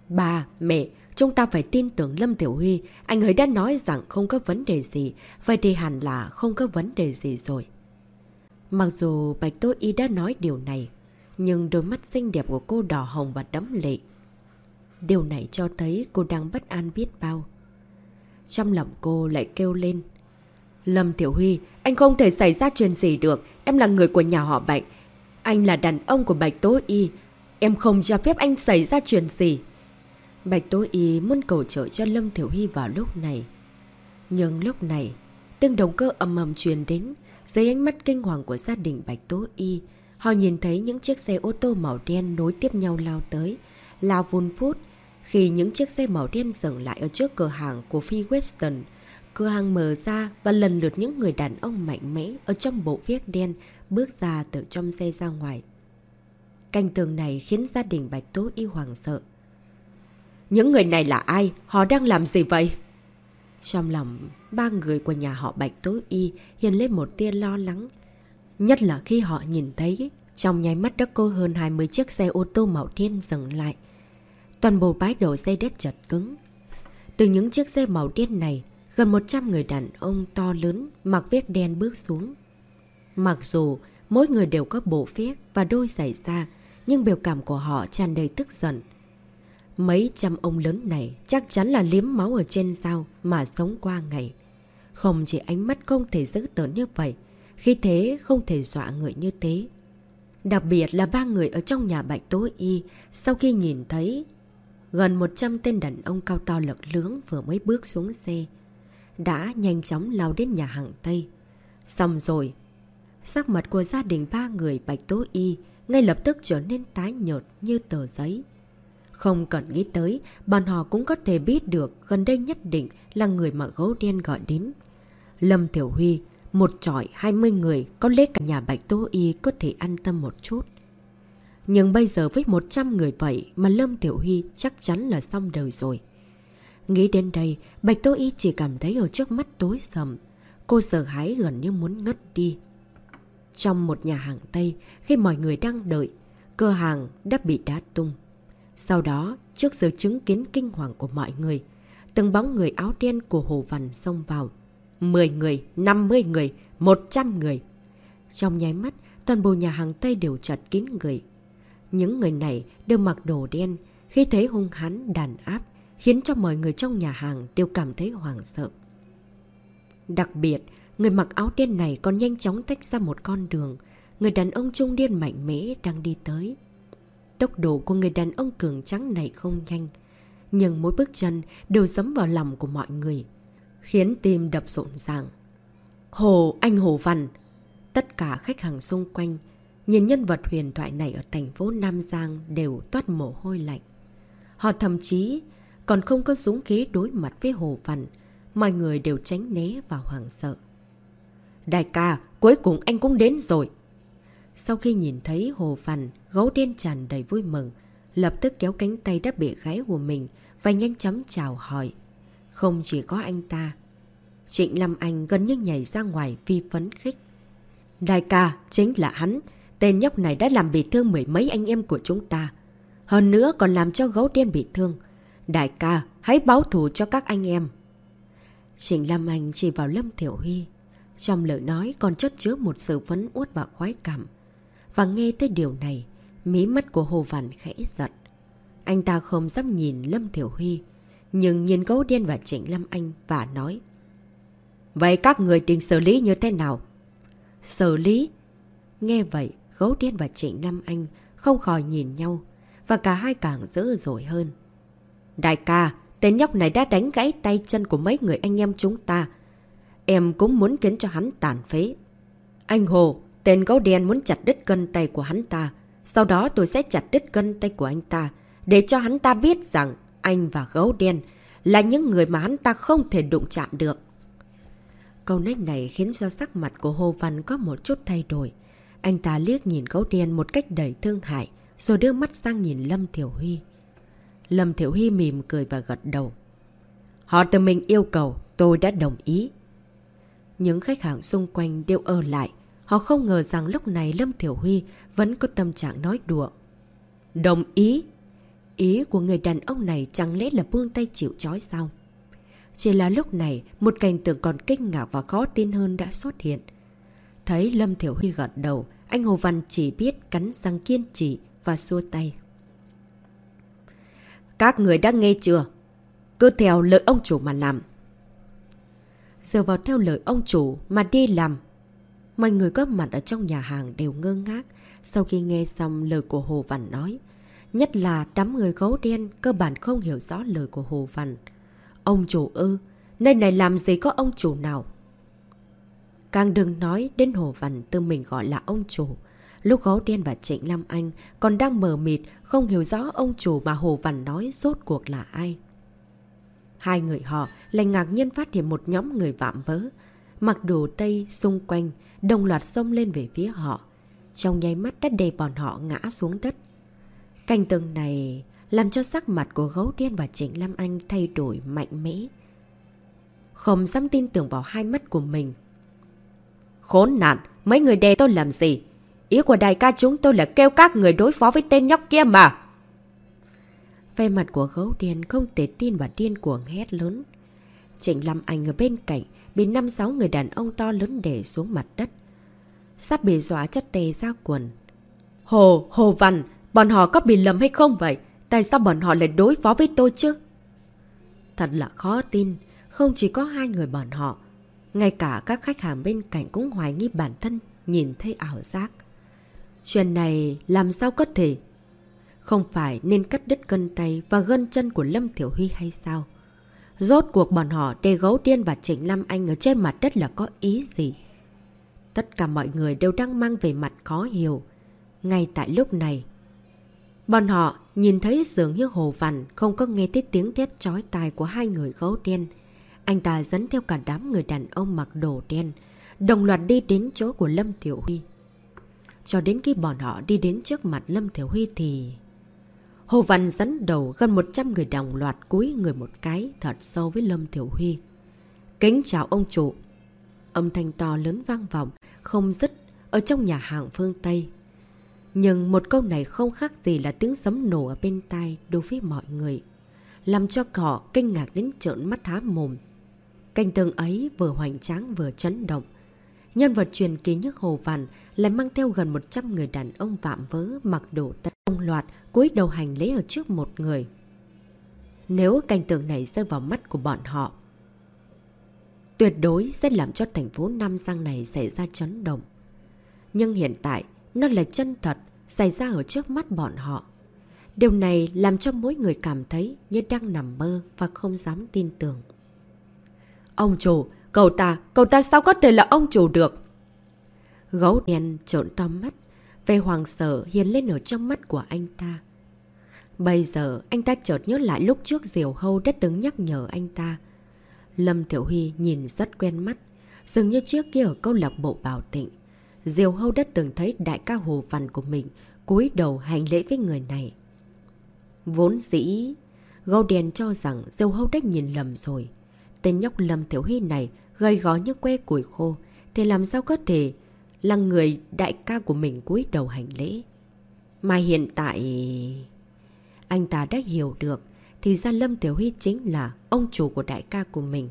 Bà, mẹ, chúng ta phải tin tưởng Lâm Tiểu Huy, anh ấy đã nói rằng không có vấn đề gì, vậy thì hẳn là không có vấn đề gì rồi. Mặc dù Bạch Tô Y đã nói điều này, nhưng đôi mắt xinh đẹp của cô đỏ hồng và đấm lệ. Điều này cho thấy cô đang bất an biết bao. Trong lòng cô lại kêu lên. Lâm Tiểu Huy, anh không thể xảy ra chuyện gì được. Em là người của nhà họ Bạch. Anh là đàn ông của Bạch Tố Y. Em không cho phép anh xảy ra chuyện gì. Bạch Tố Y muốn cầu trợ cho Lâm Tiểu Huy vào lúc này. Nhưng lúc này, tiếng đồng cơ ầm ầm truyền đến. Dưới ánh mắt kinh hoàng của gia đình Bạch Tố Y, họ nhìn thấy những chiếc xe ô tô màu đen nối tiếp nhau lao tới. Lao vun phút, khi những chiếc xe màu đen dừng lại ở trước cửa hàng của Phi Western, cửa hàng mở ra và lần lượt những người đàn ông mạnh mẽ ở trong bộ viết đen bước ra từ trong xe ra ngoài. Canh tường này khiến gia đình Bạch Tố Y hoàng sợ. Những người này là ai? Họ đang làm gì vậy? Trong lòng, ba người của nhà họ Bạch Tố Y hiện lên một tia lo lắng. Nhất là khi họ nhìn thấy trong nháy mắt đã cô hơn 20 chiếc xe ô tô màu đen dừng lại. Toàn bộ bãi đổ xe đất chật cứng. Từ những chiếc xe màu đen này, gần 100 người đàn ông to lớn mặc vest đen bước xuống. Mặc dù mỗi người đều có bộ vest và đôi giày da, nhưng biểu cảm của họ tràn đầy tức giận. Mấy trăm ông lớn này chắc chắn là liếm máu ở trên dao mà sống qua ngày. Không chỉ ánh mắt không thể giữ tớn như vậy, khi thế không thể dọa người như thế. Đặc biệt là ba người ở trong nhà Bạch tối Y sau khi nhìn thấy gần 100 tên đàn ông cao to lực lưỡng vừa mới bước xuống xe. Đã nhanh chóng lao đến nhà hàng Tây. Xong rồi, sắc mặt của gia đình ba người Bạch Tố Y ngay lập tức trở nên tái nhợt như tờ giấy. Không cần nghĩ tới, bọn họ cũng có thể biết được gần đây nhất định là người mà gấu đen gọi đến. Lâm Thiểu Huy, một trọi 20 người, có lẽ cả nhà Bạch Tố Y có thể an tâm một chút. Nhưng bây giờ với 100 người vậy mà Lâm Tiểu Huy chắc chắn là xong đời rồi. Nghĩ đến đây, Bạch Tô Y chỉ cảm thấy ở trước mắt tối sầm. Cô sợ hãi gần như muốn ngất đi. Trong một nhà hàng Tây, khi mọi người đang đợi, cửa hàng đã bị đá tung. Sau đó, trước sự chứng kiến kinh hoàng của mọi người, từng bóng người áo đen của Hồ Văn xông vào. 10 người, 50 người, 100 người. Trong nháy mắt, toàn bộ nhà hàng Tây đều chặt kín người. Những người này đều mặc đồ đen, khi thấy hung hãn đàn áp, khiến cho mọi người trong nhà hàng đều cảm thấy hoảng sợ. Đặc biệt, người mặc áo đen này còn nhanh chóng tách ra một con đường. Người đàn ông trung niên mạnh mẽ đang đi tới. Tốc độ của người đàn ông cường trắng này không nhanh, nhưng mỗi bước chân đều dấm vào lòng của mọi người, khiến tim đập rộn ràng. Hồ, anh Hồ Văn. Tất cả khách hàng xung quanh, nhìn nhân vật huyền thoại này ở thành phố Nam Giang đều toát mồ hôi lạnh. Họ thậm chí còn không có dũng khí đối mặt với Hồ Văn. Mọi người đều tránh né và hoảng sợ. Đại ca, cuối cùng anh cũng đến rồi. Sau khi nhìn thấy Hồ Văn, gấu đen tràn đầy vui mừng, lập tức kéo cánh tay đã bị gái của mình và nhanh chóng chào hỏi. Không chỉ có anh ta. Trịnh Lâm Anh gần như nhảy ra ngoài vì phấn khích. Đại ca, chính là hắn. Tên nhóc này đã làm bị thương mười mấy anh em của chúng ta. Hơn nữa còn làm cho gấu đen bị thương. Đại ca, hãy báo thù cho các anh em. Trịnh Lâm Anh chỉ vào Lâm Thiểu Huy. Trong lời nói còn chất chứa một sự phấn uất và khoái cảm. Và nghe tới điều này, mí mắt của Hồ Văn khẽ giật. Anh ta không dám nhìn Lâm Thiểu Huy, nhưng nhìn gấu đen và Trịnh Lâm Anh và nói. Vậy các người định xử lý như thế nào? Xử lý? Nghe vậy, gấu đen và Trịnh Nam Anh không khỏi nhìn nhau, và cả hai càng dữ dội hơn. Đại ca, tên nhóc này đã đánh gãy tay chân của mấy người anh em chúng ta. Em cũng muốn khiến cho hắn tàn phế. Anh Hồ, tên gấu đen muốn chặt đứt cân tay của hắn ta. Sau đó tôi sẽ chặt đứt cân tay của anh ta, để cho hắn ta biết rằng anh và gấu đen là những người mà hắn ta không thể đụng chạm được. Câu nói này khiến cho sắc mặt của Hồ Văn có một chút thay đổi. Anh ta liếc nhìn gấu đen một cách đầy thương hại, rồi đưa mắt sang nhìn Lâm Thiểu Huy. Lâm Thiểu Huy mỉm cười và gật đầu. Họ tự mình yêu cầu, tôi đã đồng ý. Những khách hàng xung quanh đều ở lại. Họ không ngờ rằng lúc này Lâm Thiểu Huy vẫn có tâm trạng nói đùa. Đồng ý? Ý của người đàn ông này chẳng lẽ là buông tay chịu chói sao? Chỉ là lúc này, một cảnh tượng còn kinh ngạc và khó tin hơn đã xuất hiện. Thấy Lâm Thiểu Huy gật đầu, anh Hồ Văn chỉ biết cắn răng kiên trì và xua tay. Các người đã nghe chưa? Cứ theo lời ông chủ mà làm. Giờ vào theo lời ông chủ mà đi làm. Mọi người có mặt ở trong nhà hàng đều ngơ ngác sau khi nghe xong lời của Hồ Văn nói. Nhất là đám người gấu đen cơ bản không hiểu rõ lời của Hồ Văn. Ông chủ ư, nơi này làm gì có ông chủ nào? Càng đừng nói đến Hồ Văn tự mình gọi là ông chủ. Lúc gấu đen và Trịnh Lam Anh còn đang mờ mịt, không hiểu rõ ông chủ mà Hồ Văn nói rốt cuộc là ai. Hai người họ lại ngạc nhiên phát hiện một nhóm người vạm vỡ. Mặc đồ tây xung quanh, đồng loạt xông lên về phía họ. Trong nháy mắt đã đè bọn họ ngã xuống đất. Cảnh tượng này làm cho sắc mặt của gấu đen và Trịnh Lam Anh thay đổi mạnh mẽ. Không dám tin tưởng vào hai mắt của mình. Khốn nạn, mấy người đè tôi làm gì? Ý của đại ca chúng tôi là kêu các người đối phó với tên nhóc kia mà. Về mặt của gấu điên không thể tin và điên cuồng hét lớn. Trịnh Lâm Anh ở bên cạnh bị năm sáu người đàn ông to lớn để xuống mặt đất. Sắp bị dọa chất tê ra quần. Hồ, Hồ Văn, bọn họ có bị lầm hay không vậy? Tại sao bọn họ lại đối phó với tôi chứ? Thật là khó tin, không chỉ có hai người bọn họ. Ngay cả các khách hàng bên cạnh cũng hoài nghi bản thân nhìn thấy ảo giác. Chuyện này làm sao có thể? Không phải nên cắt đứt gân tay và gân chân của Lâm Thiểu Huy hay sao? Rốt cuộc bọn họ đê gấu điên và Trịnh Lâm Anh ở trên mặt đất là có ý gì? Tất cả mọi người đều đang mang về mặt khó hiểu. Ngay tại lúc này, bọn họ nhìn thấy dường như Hồ vằn không có nghe thấy tiếng thét chói tai của hai người gấu đen. Anh ta dẫn theo cả đám người đàn ông mặc đồ đen, đồng loạt đi đến chỗ của Lâm Tiểu Huy. Cho đến khi bọn họ đi đến trước mặt Lâm Thiểu Huy thì... Hồ Văn dẫn đầu gần 100 người đồng loạt cúi người một cái thật sâu với Lâm Thiểu Huy. Kính chào ông chủ. Âm thanh to lớn vang vọng, không dứt ở trong nhà hàng phương Tây. Nhưng một câu này không khác gì là tiếng sấm nổ ở bên tai đối với mọi người. Làm cho cỏ kinh ngạc đến trợn mắt há mồm. Canh tường ấy vừa hoành tráng vừa chấn động. Nhân vật truyền kỳ nhất Hồ Văn lại mang theo gần 100 người đàn ông vạm vỡ mặc đồ tất ông loạt cúi đầu hành lễ ở trước một người. Nếu cảnh tượng này rơi vào mắt của bọn họ, tuyệt đối sẽ làm cho thành phố Nam Giang này xảy ra chấn động. Nhưng hiện tại, nó là chân thật, xảy ra ở trước mắt bọn họ. Điều này làm cho mỗi người cảm thấy như đang nằm mơ và không dám tin tưởng. Ông chủ, Cậu ta, cậu ta sao có thể là ông chủ được? Gấu đen trộn to mắt. Về hoàng sợ hiền lên ở trong mắt của anh ta. Bây giờ anh ta chợt nhớ lại lúc trước Diều Hâu đã từng nhắc nhở anh ta. Lâm Tiểu Huy nhìn rất quen mắt. Dường như trước kia ở câu lạc bộ Bảo Tịnh. Diều Hâu đã từng thấy đại ca Hồ Văn của mình cúi đầu hành lễ với người này. Vốn dĩ, gâu đen cho rằng Diều Hâu đã nhìn lầm rồi. Tên nhóc Lâm Thiếu Huy này gầy gó như que củi khô. Thì làm sao có thể là người đại ca của mình cúi đầu hành lễ. Mà hiện tại... Anh ta đã hiểu được, thì ra Lâm Tiểu Huy chính là ông chủ của đại ca của mình.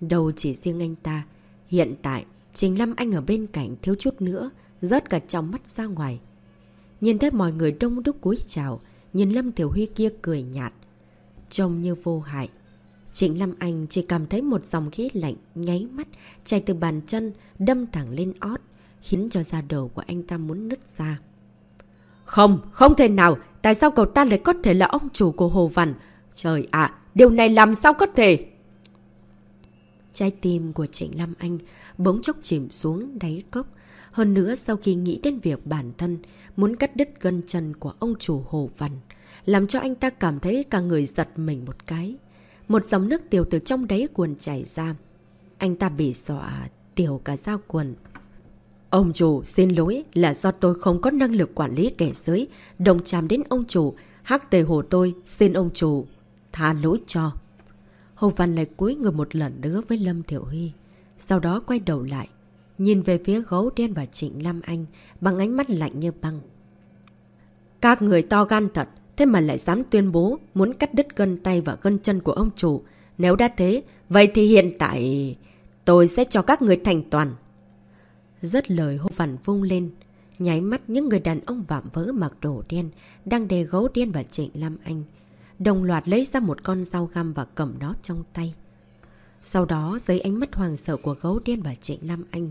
Đâu chỉ riêng anh ta, hiện tại Trình Lâm Anh ở bên cạnh thiếu chút nữa, rớt cả trong mắt ra ngoài. Nhìn thấy mọi người đông đúc cúi chào, nhìn Lâm Tiểu Huy kia cười nhạt, trông như vô hại. Trịnh Lâm Anh chỉ cảm thấy một dòng khí lạnh nháy mắt chạy từ bàn chân đâm thẳng lên ót, khiến cho da đầu của anh ta muốn nứt ra. Không, không thể nào, tại sao cậu ta lại có thể là ông chủ của Hồ Văn? Trời ạ, điều này làm sao có thể? Trái tim của Trịnh Lâm Anh bỗng chốc chìm xuống đáy cốc. Hơn nữa sau khi nghĩ đến việc bản thân muốn cắt đứt gân chân của ông chủ Hồ Văn, làm cho anh ta cảm thấy cả người giật mình một cái. Một dòng nước tiểu từ trong đáy quần chảy ra. Anh ta bị xọa tiểu cả dao quần. Ông chủ, xin lỗi là do tôi không có năng lực quản lý kẻ dưới, đồng chạm đến ông chủ, hắc tề hồ tôi, xin ông chủ, tha lỗi cho. Hồ Văn lại cúi người một lần nữa với Lâm Thiểu Huy. Sau đó quay đầu lại, nhìn về phía gấu đen và Trịnh Lam Anh bằng ánh mắt lạnh như băng. Các người to gan thật, thế mà lại dám tuyên bố muốn cắt đứt gân tay và gân chân của ông chủ. Nếu đã thế, vậy thì hiện tại tôi sẽ cho các người thành toàn. Rất lời hô phản vung lên. Nháy mắt những người đàn ông vạm vỡ mặc đồ đen đang đè gấu đen và Trịnh Lam Anh. Đồng loạt lấy ra một con dao găm và cầm nó trong tay. Sau đó dưới ánh mắt hoàng sợ của gấu đen và Trịnh Lam Anh.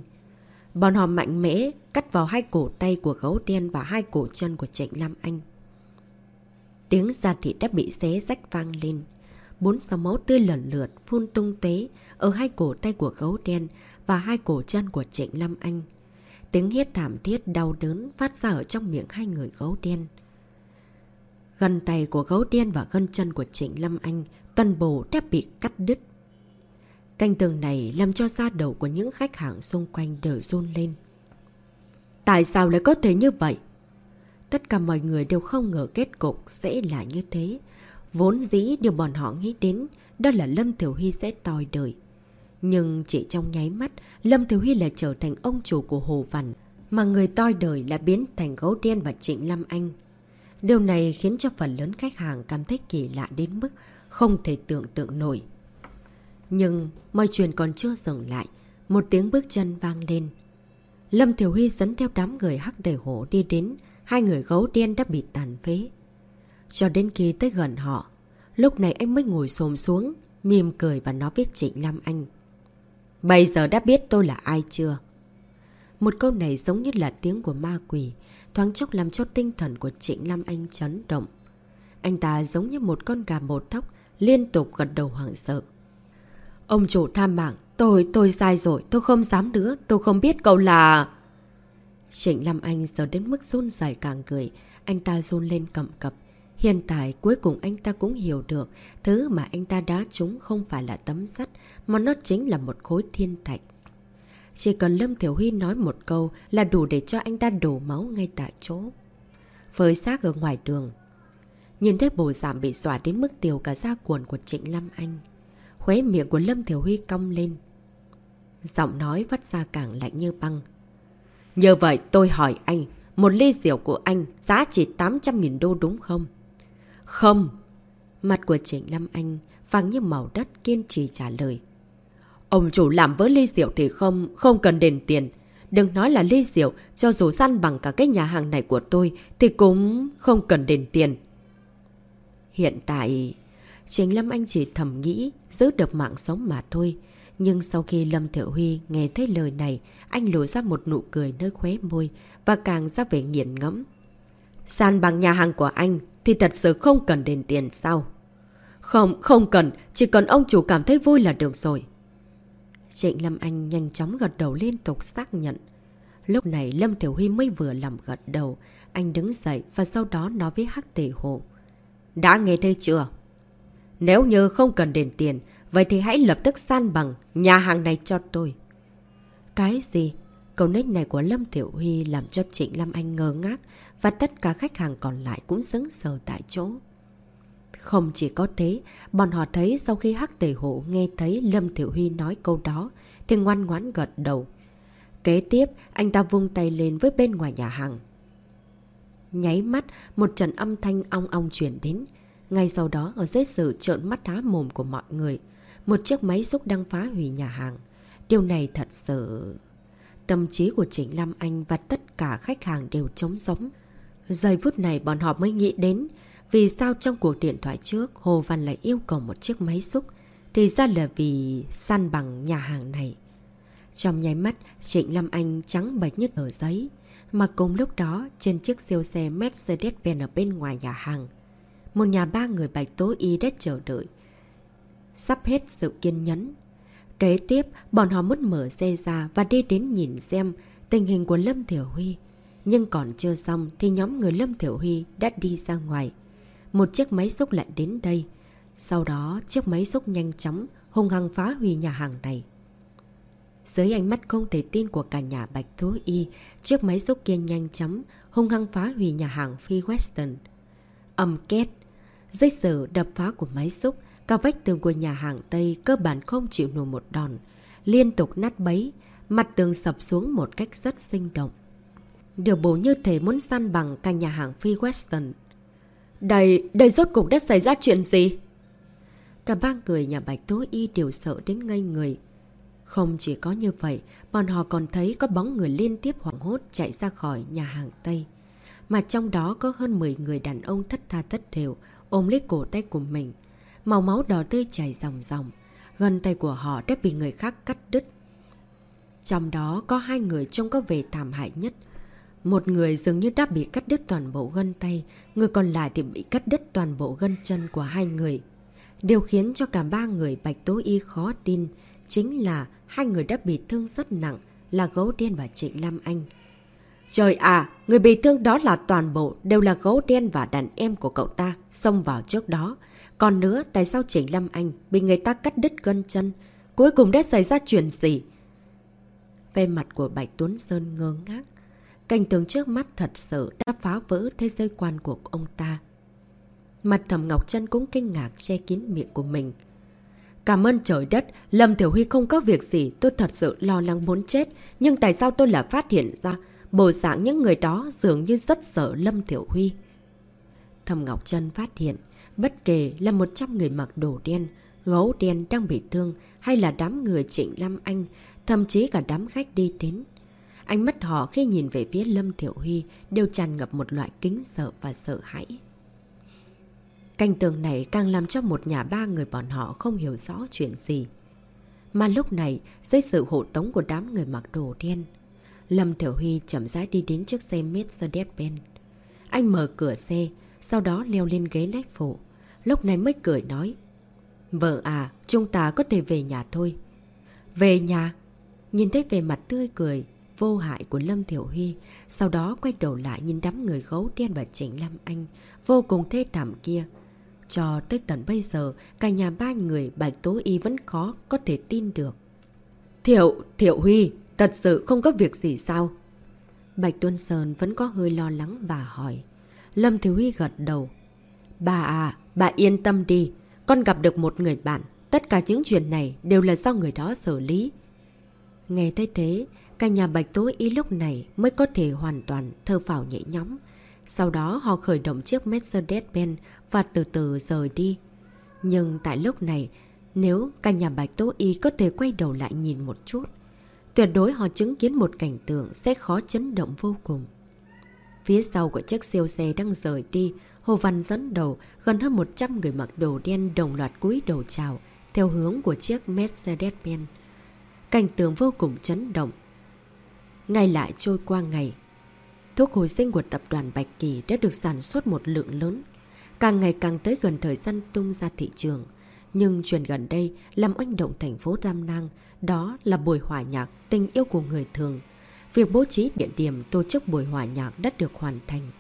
Bọn họ mạnh mẽ cắt vào hai cổ tay của gấu đen và hai cổ chân của Trịnh Lam Anh. Tiếng da thịt đã bị xé rách vang lên. Bốn dòng máu tươi lần lượt phun tung tế ở hai cổ tay của gấu đen và hai cổ chân của Trịnh Lâm Anh. Tiếng hét thảm thiết đau đớn phát ra ở trong miệng hai người gấu đen. gần tay của gấu đen và gân chân của Trịnh Lâm Anh toàn bộ đã bị cắt đứt. Canh tường này làm cho da đầu của những khách hàng xung quanh đều run lên. Tại sao lại có thể như vậy? Tất cả mọi người đều không ngờ kết cục sẽ là như thế. Vốn dĩ điều bọn họ nghĩ đến đó là Lâm Thiểu Huy sẽ tòi đời. Nhưng chỉ trong nháy mắt, Lâm Thiểu Huy lại trở thành ông chủ của Hồ Văn, mà người toi đời là biến thành gấu đen và Trịnh Lâm Anh. Điều này khiến cho phần lớn khách hàng cảm thấy kỳ lạ đến mức không thể tưởng tượng nổi. Nhưng mọi chuyện còn chưa dừng lại, một tiếng bước chân vang lên. Lâm Thiểu Huy dẫn theo đám người hắc đầy hổ đi đến, hai người gấu đen đã bị tàn phế. Cho đến khi tới gần họ, lúc này anh mới ngồi xồm xuống, mỉm cười và nói với Trịnh Lam Anh. Bây giờ đã biết tôi là ai chưa? Một câu này giống như là tiếng của ma quỷ, thoáng chốc làm cho tinh thần của Trịnh Lam Anh chấn động. Anh ta giống như một con gà bột tóc, liên tục gật đầu hoảng sợ. Ông chủ tham mạng, tôi, tôi sai rồi, tôi không dám nữa, tôi không biết cậu là... Trịnh Lâm Anh giờ đến mức run dài càng cười, anh ta run lên cầm cập. Hiện tại cuối cùng anh ta cũng hiểu được thứ mà anh ta đá trúng không phải là tấm sắt mà nó chính là một khối thiên thạch. Chỉ cần Lâm Thiểu Huy nói một câu là đủ để cho anh ta đổ máu ngay tại chỗ. Với xác ở ngoài đường, nhìn thấy bồ giảm bị xòa đến mức tiểu cả da quần của Trịnh Lâm Anh. Khuế miệng của Lâm Thiểu Huy cong lên. Giọng nói vắt ra càng lạnh như băng. Như vậy tôi hỏi anh, một ly rượu của anh giá chỉ 800.000 đô đúng không? Không. Mặt của Trịnh Lâm Anh vàng như màu đất kiên trì trả lời. Ông chủ làm với ly rượu thì không, không cần đền tiền. Đừng nói là ly rượu, cho dù săn bằng cả cái nhà hàng này của tôi thì cũng không cần đền tiền. Hiện tại, Trịnh Lâm Anh chỉ thầm nghĩ giữ được mạng sống mà thôi. Nhưng sau khi Lâm Thiệu Huy nghe thấy lời này, anh lộ ra một nụ cười nơi khóe môi và càng ra vẻ nghiện ngẫm. Sàn bằng nhà hàng của anh thì thật sự không cần đền tiền sao? Không, không cần, chỉ cần ông chủ cảm thấy vui là được rồi. Trịnh Lâm Anh nhanh chóng gật đầu liên tục xác nhận. Lúc này Lâm Thiểu Huy mới vừa làm gật đầu. Anh đứng dậy và sau đó nói với Hắc Tỷ Hộ. Đã nghe thấy chưa? Nếu như không cần đền tiền, vậy thì hãy lập tức san bằng nhà hàng này cho tôi. Cái gì? Câu nết này của Lâm Tiểu Huy làm cho Trịnh Lâm Anh ngơ ngác và tất cả khách hàng còn lại cũng dứng sờ tại chỗ. Không chỉ có thế, bọn họ thấy sau khi Hắc Tề Hổ nghe thấy Lâm Tiểu Huy nói câu đó, thì ngoan ngoãn gật đầu. Kế tiếp, anh ta vung tay lên với bên ngoài nhà hàng. Nháy mắt, một trận âm thanh ong ong chuyển đến. Ngay sau đó, ở dưới sự trợn mắt há mồm của mọi người, một chiếc máy xúc đang phá hủy nhà hàng. Điều này thật sự... Tâm trí của Trịnh Lam Anh và tất cả khách hàng đều trống sống. Giây phút này bọn họ mới nghĩ đến vì sao trong cuộc điện thoại trước Hồ Văn lại yêu cầu một chiếc máy xúc. Thì ra là vì săn bằng nhà hàng này. Trong nháy mắt, Trịnh Lam Anh trắng bạch nhất ở giấy. Mà cùng lúc đó, trên chiếc siêu xe Mercedes-Benz ở bên ngoài nhà hàng, một nhà ba người bạch tố y đã chờ đợi. Sắp hết sự kiên nhẫn, Kế tiếp, bọn họ muốn mở xe ra và đi đến nhìn xem tình hình của Lâm Thiểu Huy. Nhưng còn chưa xong thì nhóm người Lâm Thiểu Huy đã đi ra ngoài. Một chiếc máy xúc lại đến đây. Sau đó, chiếc máy xúc nhanh chóng hung hăng phá hủy nhà hàng này. Dưới ánh mắt không thể tin của cả nhà Bạch thú Y, chiếc máy xúc kia nhanh chóng hung hăng phá hủy nhà hàng Phi Western. Âm két. Dây sở đập phá của máy xúc các vách tường của nhà hàng Tây cơ bản không chịu nổi một đòn, liên tục nát bấy, mặt tường sập xuống một cách rất sinh động. Điều bố như thể muốn săn bằng cả nhà hàng Phi Western. Đây, đây rốt cục đã xảy ra chuyện gì? Cả ba người nhà Bạch Tố Y đều sợ đến ngây người. Không chỉ có như vậy, bọn họ còn thấy có bóng người liên tiếp hoảng hốt chạy ra khỏi nhà hàng Tây. Mà trong đó có hơn 10 người đàn ông thất tha thất thiểu ôm lấy cổ tay của mình màu máu đỏ tươi chảy dòng dòng. Gần tay của họ đã bị người khác cắt đứt. Trong đó có hai người trông có vẻ thảm hại nhất. Một người dường như đã bị cắt đứt toàn bộ gân tay, người còn lại thì bị cắt đứt toàn bộ gân chân của hai người. Điều khiến cho cả ba người Bạch Tố Y khó tin chính là hai người đã bị thương rất nặng là Gấu Đen và Trịnh Lam Anh. Trời à, người bị thương đó là toàn bộ đều là Gấu Đen và đàn em của cậu ta xông vào trước đó. Còn nữa, tại sao Trịnh Lâm Anh bị người ta cắt đứt gân chân? Cuối cùng đã xảy ra chuyện gì? Về mặt của Bạch Tuấn Sơn ngơ ngác. Cảnh tượng trước mắt thật sự đã phá vỡ thế giới quan của ông ta. Mặt thầm Ngọc Trân cũng kinh ngạc che kín miệng của mình. Cảm ơn trời đất, Lâm Tiểu Huy không có việc gì, tôi thật sự lo lắng muốn chết. Nhưng tại sao tôi lại phát hiện ra, bộ dạng những người đó dường như rất sợ Lâm Tiểu Huy. Thầm Ngọc Trân phát hiện, Bất kể là 100 người mặc đồ đen, gấu đen đang bị thương hay là đám người trịnh Lam Anh, thậm chí cả đám khách đi đến. Ánh mắt họ khi nhìn về phía Lâm Thiểu Huy đều tràn ngập một loại kính sợ và sợ hãi. cảnh tường này càng làm cho một nhà ba người bọn họ không hiểu rõ chuyện gì. Mà lúc này, dưới sự hộ tống của đám người mặc đồ đen, Lâm Thiểu Huy chậm rãi đi đến chiếc xe Mercedes-Benz. Anh mở cửa xe, sau đó leo lên ghế lách phụ. Lúc này mới cười nói. Vợ à, chúng ta có thể về nhà thôi. Về nhà? Nhìn thấy về mặt tươi cười, vô hại của Lâm Thiểu Huy, sau đó quay đầu lại nhìn đám người gấu đen và Trịnh Lam Anh, vô cùng thê thảm kia. Cho tới tận bây giờ, cả nhà ba người Bạch Tố Y vẫn khó có thể tin được. Thiệu, Thiệu Huy, thật sự không có việc gì sao? Bạch Tuân Sơn vẫn có hơi lo lắng và hỏi. Lâm Thiếu Huy gật đầu. Bà à, bà yên tâm đi. Con gặp được một người bạn. Tất cả những chuyện này đều là do người đó xử lý. Nghe thấy thế, cả nhà Bạch Tố Y lúc này mới có thể hoàn toàn thơ phào nhẹ nhõm. Sau đó họ khởi động chiếc Mercedes-Benz và từ từ rời đi. Nhưng tại lúc này, nếu cả nhà Bạch Tố Y có thể quay đầu lại nhìn một chút, tuyệt đối họ chứng kiến một cảnh tượng sẽ khó chấn động vô cùng. Phía sau của chiếc siêu xe đang rời đi, Hồ Văn dẫn đầu, gần hơn 100 người mặc đồ đen đồng loạt cúi đầu chào, theo hướng của chiếc Mercedes-Benz. Cảnh tượng vô cùng chấn động. Ngày lại trôi qua ngày. Thuốc hồi sinh của tập đoàn Bạch Kỳ đã được sản xuất một lượng lớn, càng ngày càng tới gần thời gian tung ra thị trường. Nhưng chuyện gần đây làm oanh động thành phố Tam Nang, đó là buổi hòa nhạc tình yêu của người thường. Việc bố trí địa điểm tổ chức buổi hòa nhạc đã được hoàn thành.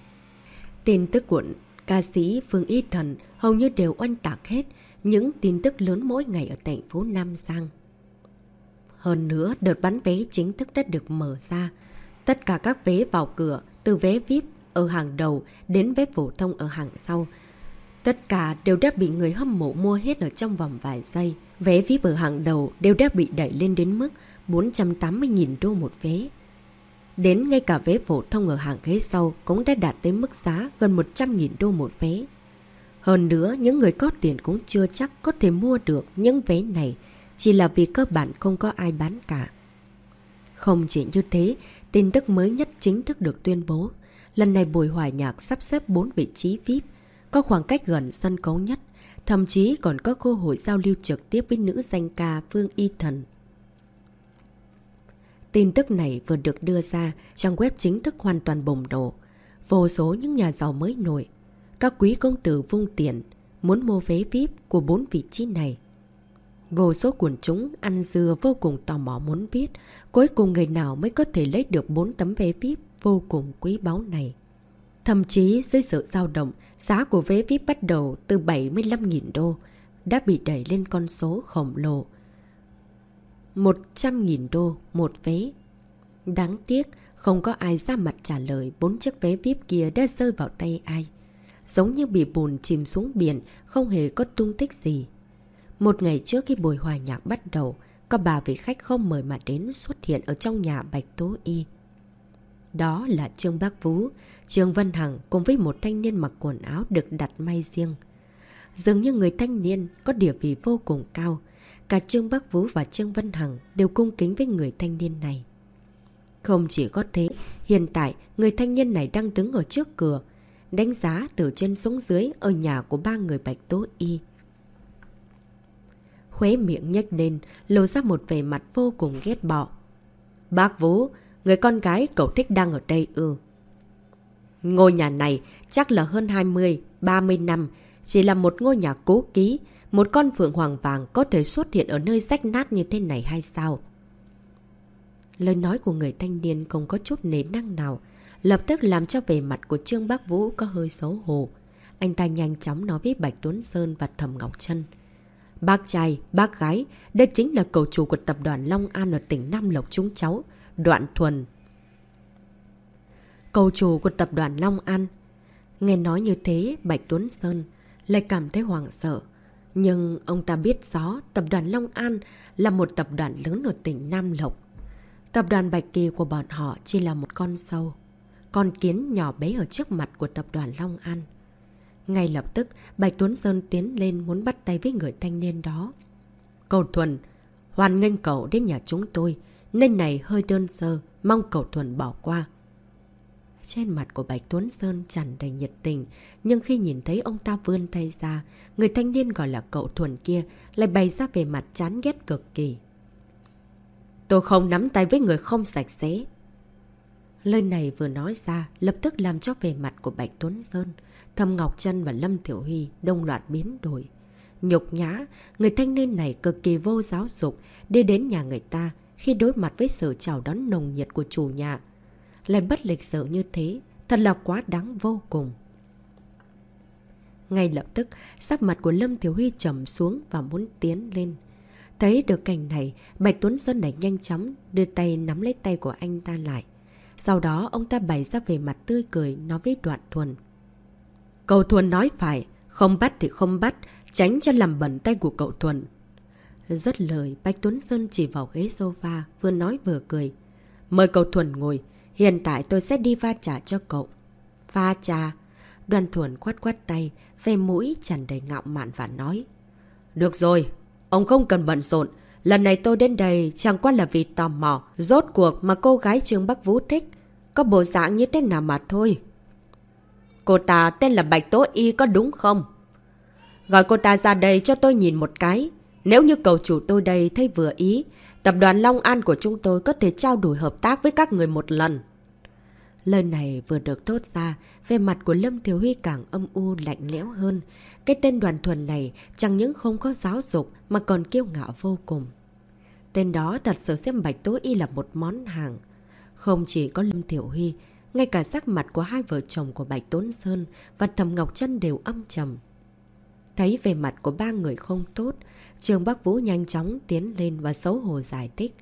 Tin tức của ca sĩ Phương Y Thần hầu như đều oanh tạc hết những tin tức lớn mỗi ngày ở thành phố Nam Giang. Hơn nữa, đợt bán vé chính thức đã được mở ra. Tất cả các vé vào cửa, từ vé VIP ở hàng đầu đến vé phổ thông ở hàng sau. Tất cả đều đã bị người hâm mộ mua hết ở trong vòng vài giây. Vé VIP ở hàng đầu đều đã bị đẩy lên đến mức 480.000 đô một vé. Đến ngay cả vé phổ thông ở hàng ghế sau cũng đã đạt tới mức giá gần 100.000 đô một vé. Hơn nữa, những người có tiền cũng chưa chắc có thể mua được những vé này, chỉ là vì cơ bản không có ai bán cả. Không chỉ như thế, tin tức mới nhất chính thức được tuyên bố. Lần này buổi hòa nhạc sắp xếp 4 vị trí VIP, có khoảng cách gần sân khấu nhất, thậm chí còn có cơ hội giao lưu trực tiếp với nữ danh ca Phương Y Thần. Tin tức này vừa được đưa ra, trang web chính thức hoàn toàn bùng nổ. Vô số những nhà giàu mới nổi, các quý công tử vung tiền, muốn mua vé VIP của bốn vị trí này. Vô số quần chúng ăn dưa vô cùng tò mò muốn biết cuối cùng người nào mới có thể lấy được 4 tấm vé VIP vô cùng quý báu này. Thậm chí dưới sự dao động, giá của vé VIP bắt đầu từ 75.000 đô đã bị đẩy lên con số khổng lồ 100.000 đô một vé. Đáng tiếc, không có ai ra mặt trả lời bốn chiếc vé VIP kia đã rơi vào tay ai. Giống như bị bùn chìm xuống biển, không hề có tung tích gì. Một ngày trước khi buổi hòa nhạc bắt đầu, có bà vị khách không mời mà đến xuất hiện ở trong nhà Bạch Tố Y. Đó là Trương Bác Vũ, Trương Vân Hằng cùng với một thanh niên mặc quần áo được đặt may riêng. Dường như người thanh niên có địa vị vô cùng cao, Cả Trương Bắc Vũ và Trương Vân Hằng đều cung kính với người thanh niên này. Không chỉ có thế, hiện tại người thanh niên này đang đứng ở trước cửa, đánh giá từ trên xuống dưới ở nhà của ba người Bạch Tố Y. Khuế miệng nhếch lên, lộ ra một vẻ mặt vô cùng ghét bỏ. Bác Vũ, người con gái cậu thích đang ở đây ư. Ngôi nhà này chắc là hơn 20, 30 năm, chỉ là một ngôi nhà cố ký, một con phượng hoàng vàng có thể xuất hiện ở nơi rách nát như thế này hay sao? Lời nói của người thanh niên không có chút nế năng nào, lập tức làm cho về mặt của Trương Bác Vũ có hơi xấu hổ. Anh ta nhanh chóng nói với Bạch Tuấn Sơn và Thầm Ngọc Trân. Bác trai, bác gái, đây chính là cầu chủ của tập đoàn Long An ở tỉnh Nam Lộc chúng cháu, Đoạn Thuần. Cầu chủ của tập đoàn Long An. Nghe nói như thế, Bạch Tuấn Sơn lại cảm thấy hoàng sợ. Nhưng ông ta biết rõ tập đoàn Long An là một tập đoàn lớn ở tỉnh Nam Lộc. Tập đoàn Bạch Kỳ của bọn họ chỉ là một con sâu. Con kiến nhỏ bé ở trước mặt của tập đoàn Long An. Ngay lập tức, Bạch Tuấn Sơn tiến lên muốn bắt tay với người thanh niên đó. Cầu Thuần, hoàn nghênh cậu đến nhà chúng tôi. Nên này hơi đơn sơ, mong cầu Thuần bỏ qua. Trên mặt của Bạch Tuấn Sơn tràn đầy nhiệt tình, nhưng khi nhìn thấy ông ta vươn tay ra, người thanh niên gọi là cậu thuần kia lại bày ra về mặt chán ghét cực kỳ. Tôi không nắm tay với người không sạch sẽ. Lời này vừa nói ra, lập tức làm cho về mặt của Bạch Tuấn Sơn, Thâm Ngọc Trân và Lâm Thiểu Huy đông loạt biến đổi. Nhục nhã, người thanh niên này cực kỳ vô giáo dục, đi đến nhà người ta khi đối mặt với sự chào đón nồng nhiệt của chủ nhà lại bất lịch sự như thế, thật là quá đáng vô cùng. Ngay lập tức, sắc mặt của Lâm Thiếu Huy trầm xuống và muốn tiến lên. Thấy được cảnh này, Bạch Tuấn Sơn này nhanh chóng, đưa tay nắm lấy tay của anh ta lại. Sau đó, ông ta bày ra về mặt tươi cười, nói với Đoạn Thuần. Cậu Thuần nói phải, không bắt thì không bắt, tránh cho làm bẩn tay của cậu Thuần. Rất lời, Bạch Tuấn Sơn chỉ vào ghế sofa, vừa nói vừa cười. Mời cậu Thuần ngồi, Hiện tại tôi sẽ đi pha trà cho cậu. Pha trà. Đoàn thuần quát quát tay, ve mũi tràn đầy ngạo mạn và nói. Được rồi, ông không cần bận rộn. Lần này tôi đến đây chẳng qua là vì tò mò, rốt cuộc mà cô gái Trương Bắc Vũ thích. Có bộ dạng như thế nào mà thôi. Cô ta tên là Bạch Tố Y có đúng không? Gọi cô ta ra đây cho tôi nhìn một cái. Nếu như cầu chủ tôi đây thấy vừa ý, Tập đoàn Long An của chúng tôi có thể trao đổi hợp tác với các người một lần. Lời này vừa được thốt ra, về mặt của Lâm Thiếu Huy càng âm u lạnh lẽo hơn. Cái tên đoàn thuần này chẳng những không có giáo dục mà còn kiêu ngạo vô cùng. Tên đó thật sự xem Bạch Tố Y là một món hàng. Không chỉ có Lâm Thiểu Huy, ngay cả sắc mặt của hai vợ chồng của Bạch Tốn Sơn và Thầm Ngọc Trân đều âm trầm. Thấy về mặt của ba người không tốt, Trường Bắc Vũ nhanh chóng tiến lên và xấu hổ giải thích.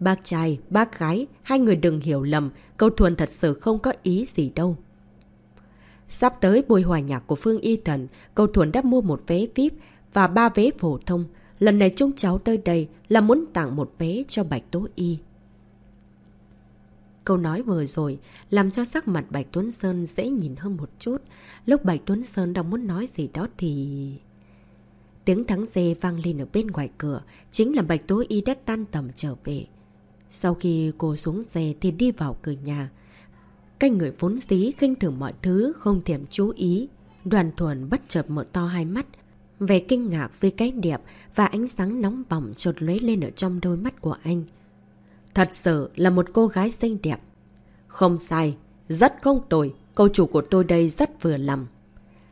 Bác trai, bác gái, hai người đừng hiểu lầm, câu thuần thật sự không có ý gì đâu. Sắp tới buổi hòa nhạc của Phương Y Thần, câu thuần đã mua một vé VIP và ba vé phổ thông. Lần này chúng cháu tới đây là muốn tặng một vé cho Bạch Tố Y. Câu nói vừa rồi làm cho sắc mặt Bạch Tuấn Sơn dễ nhìn hơn một chút. Lúc Bạch Tuấn Sơn đang muốn nói gì đó thì... Tiếng thắng dê vang lên ở bên ngoài cửa, chính là Bạch Tố Y đã tan tầm trở về. Sau khi cô xuống xe thì đi vào cửa nhà. Cái người vốn dí khinh thường mọi thứ không thèm chú ý. Đoàn thuần bất chợt mở to hai mắt. Về kinh ngạc với cái đẹp và ánh sáng nóng bỏng trột lấy lên ở trong đôi mắt của anh. Thật sự là một cô gái xinh đẹp. Không sai, rất không tồi. Câu chủ của tôi đây rất vừa lòng.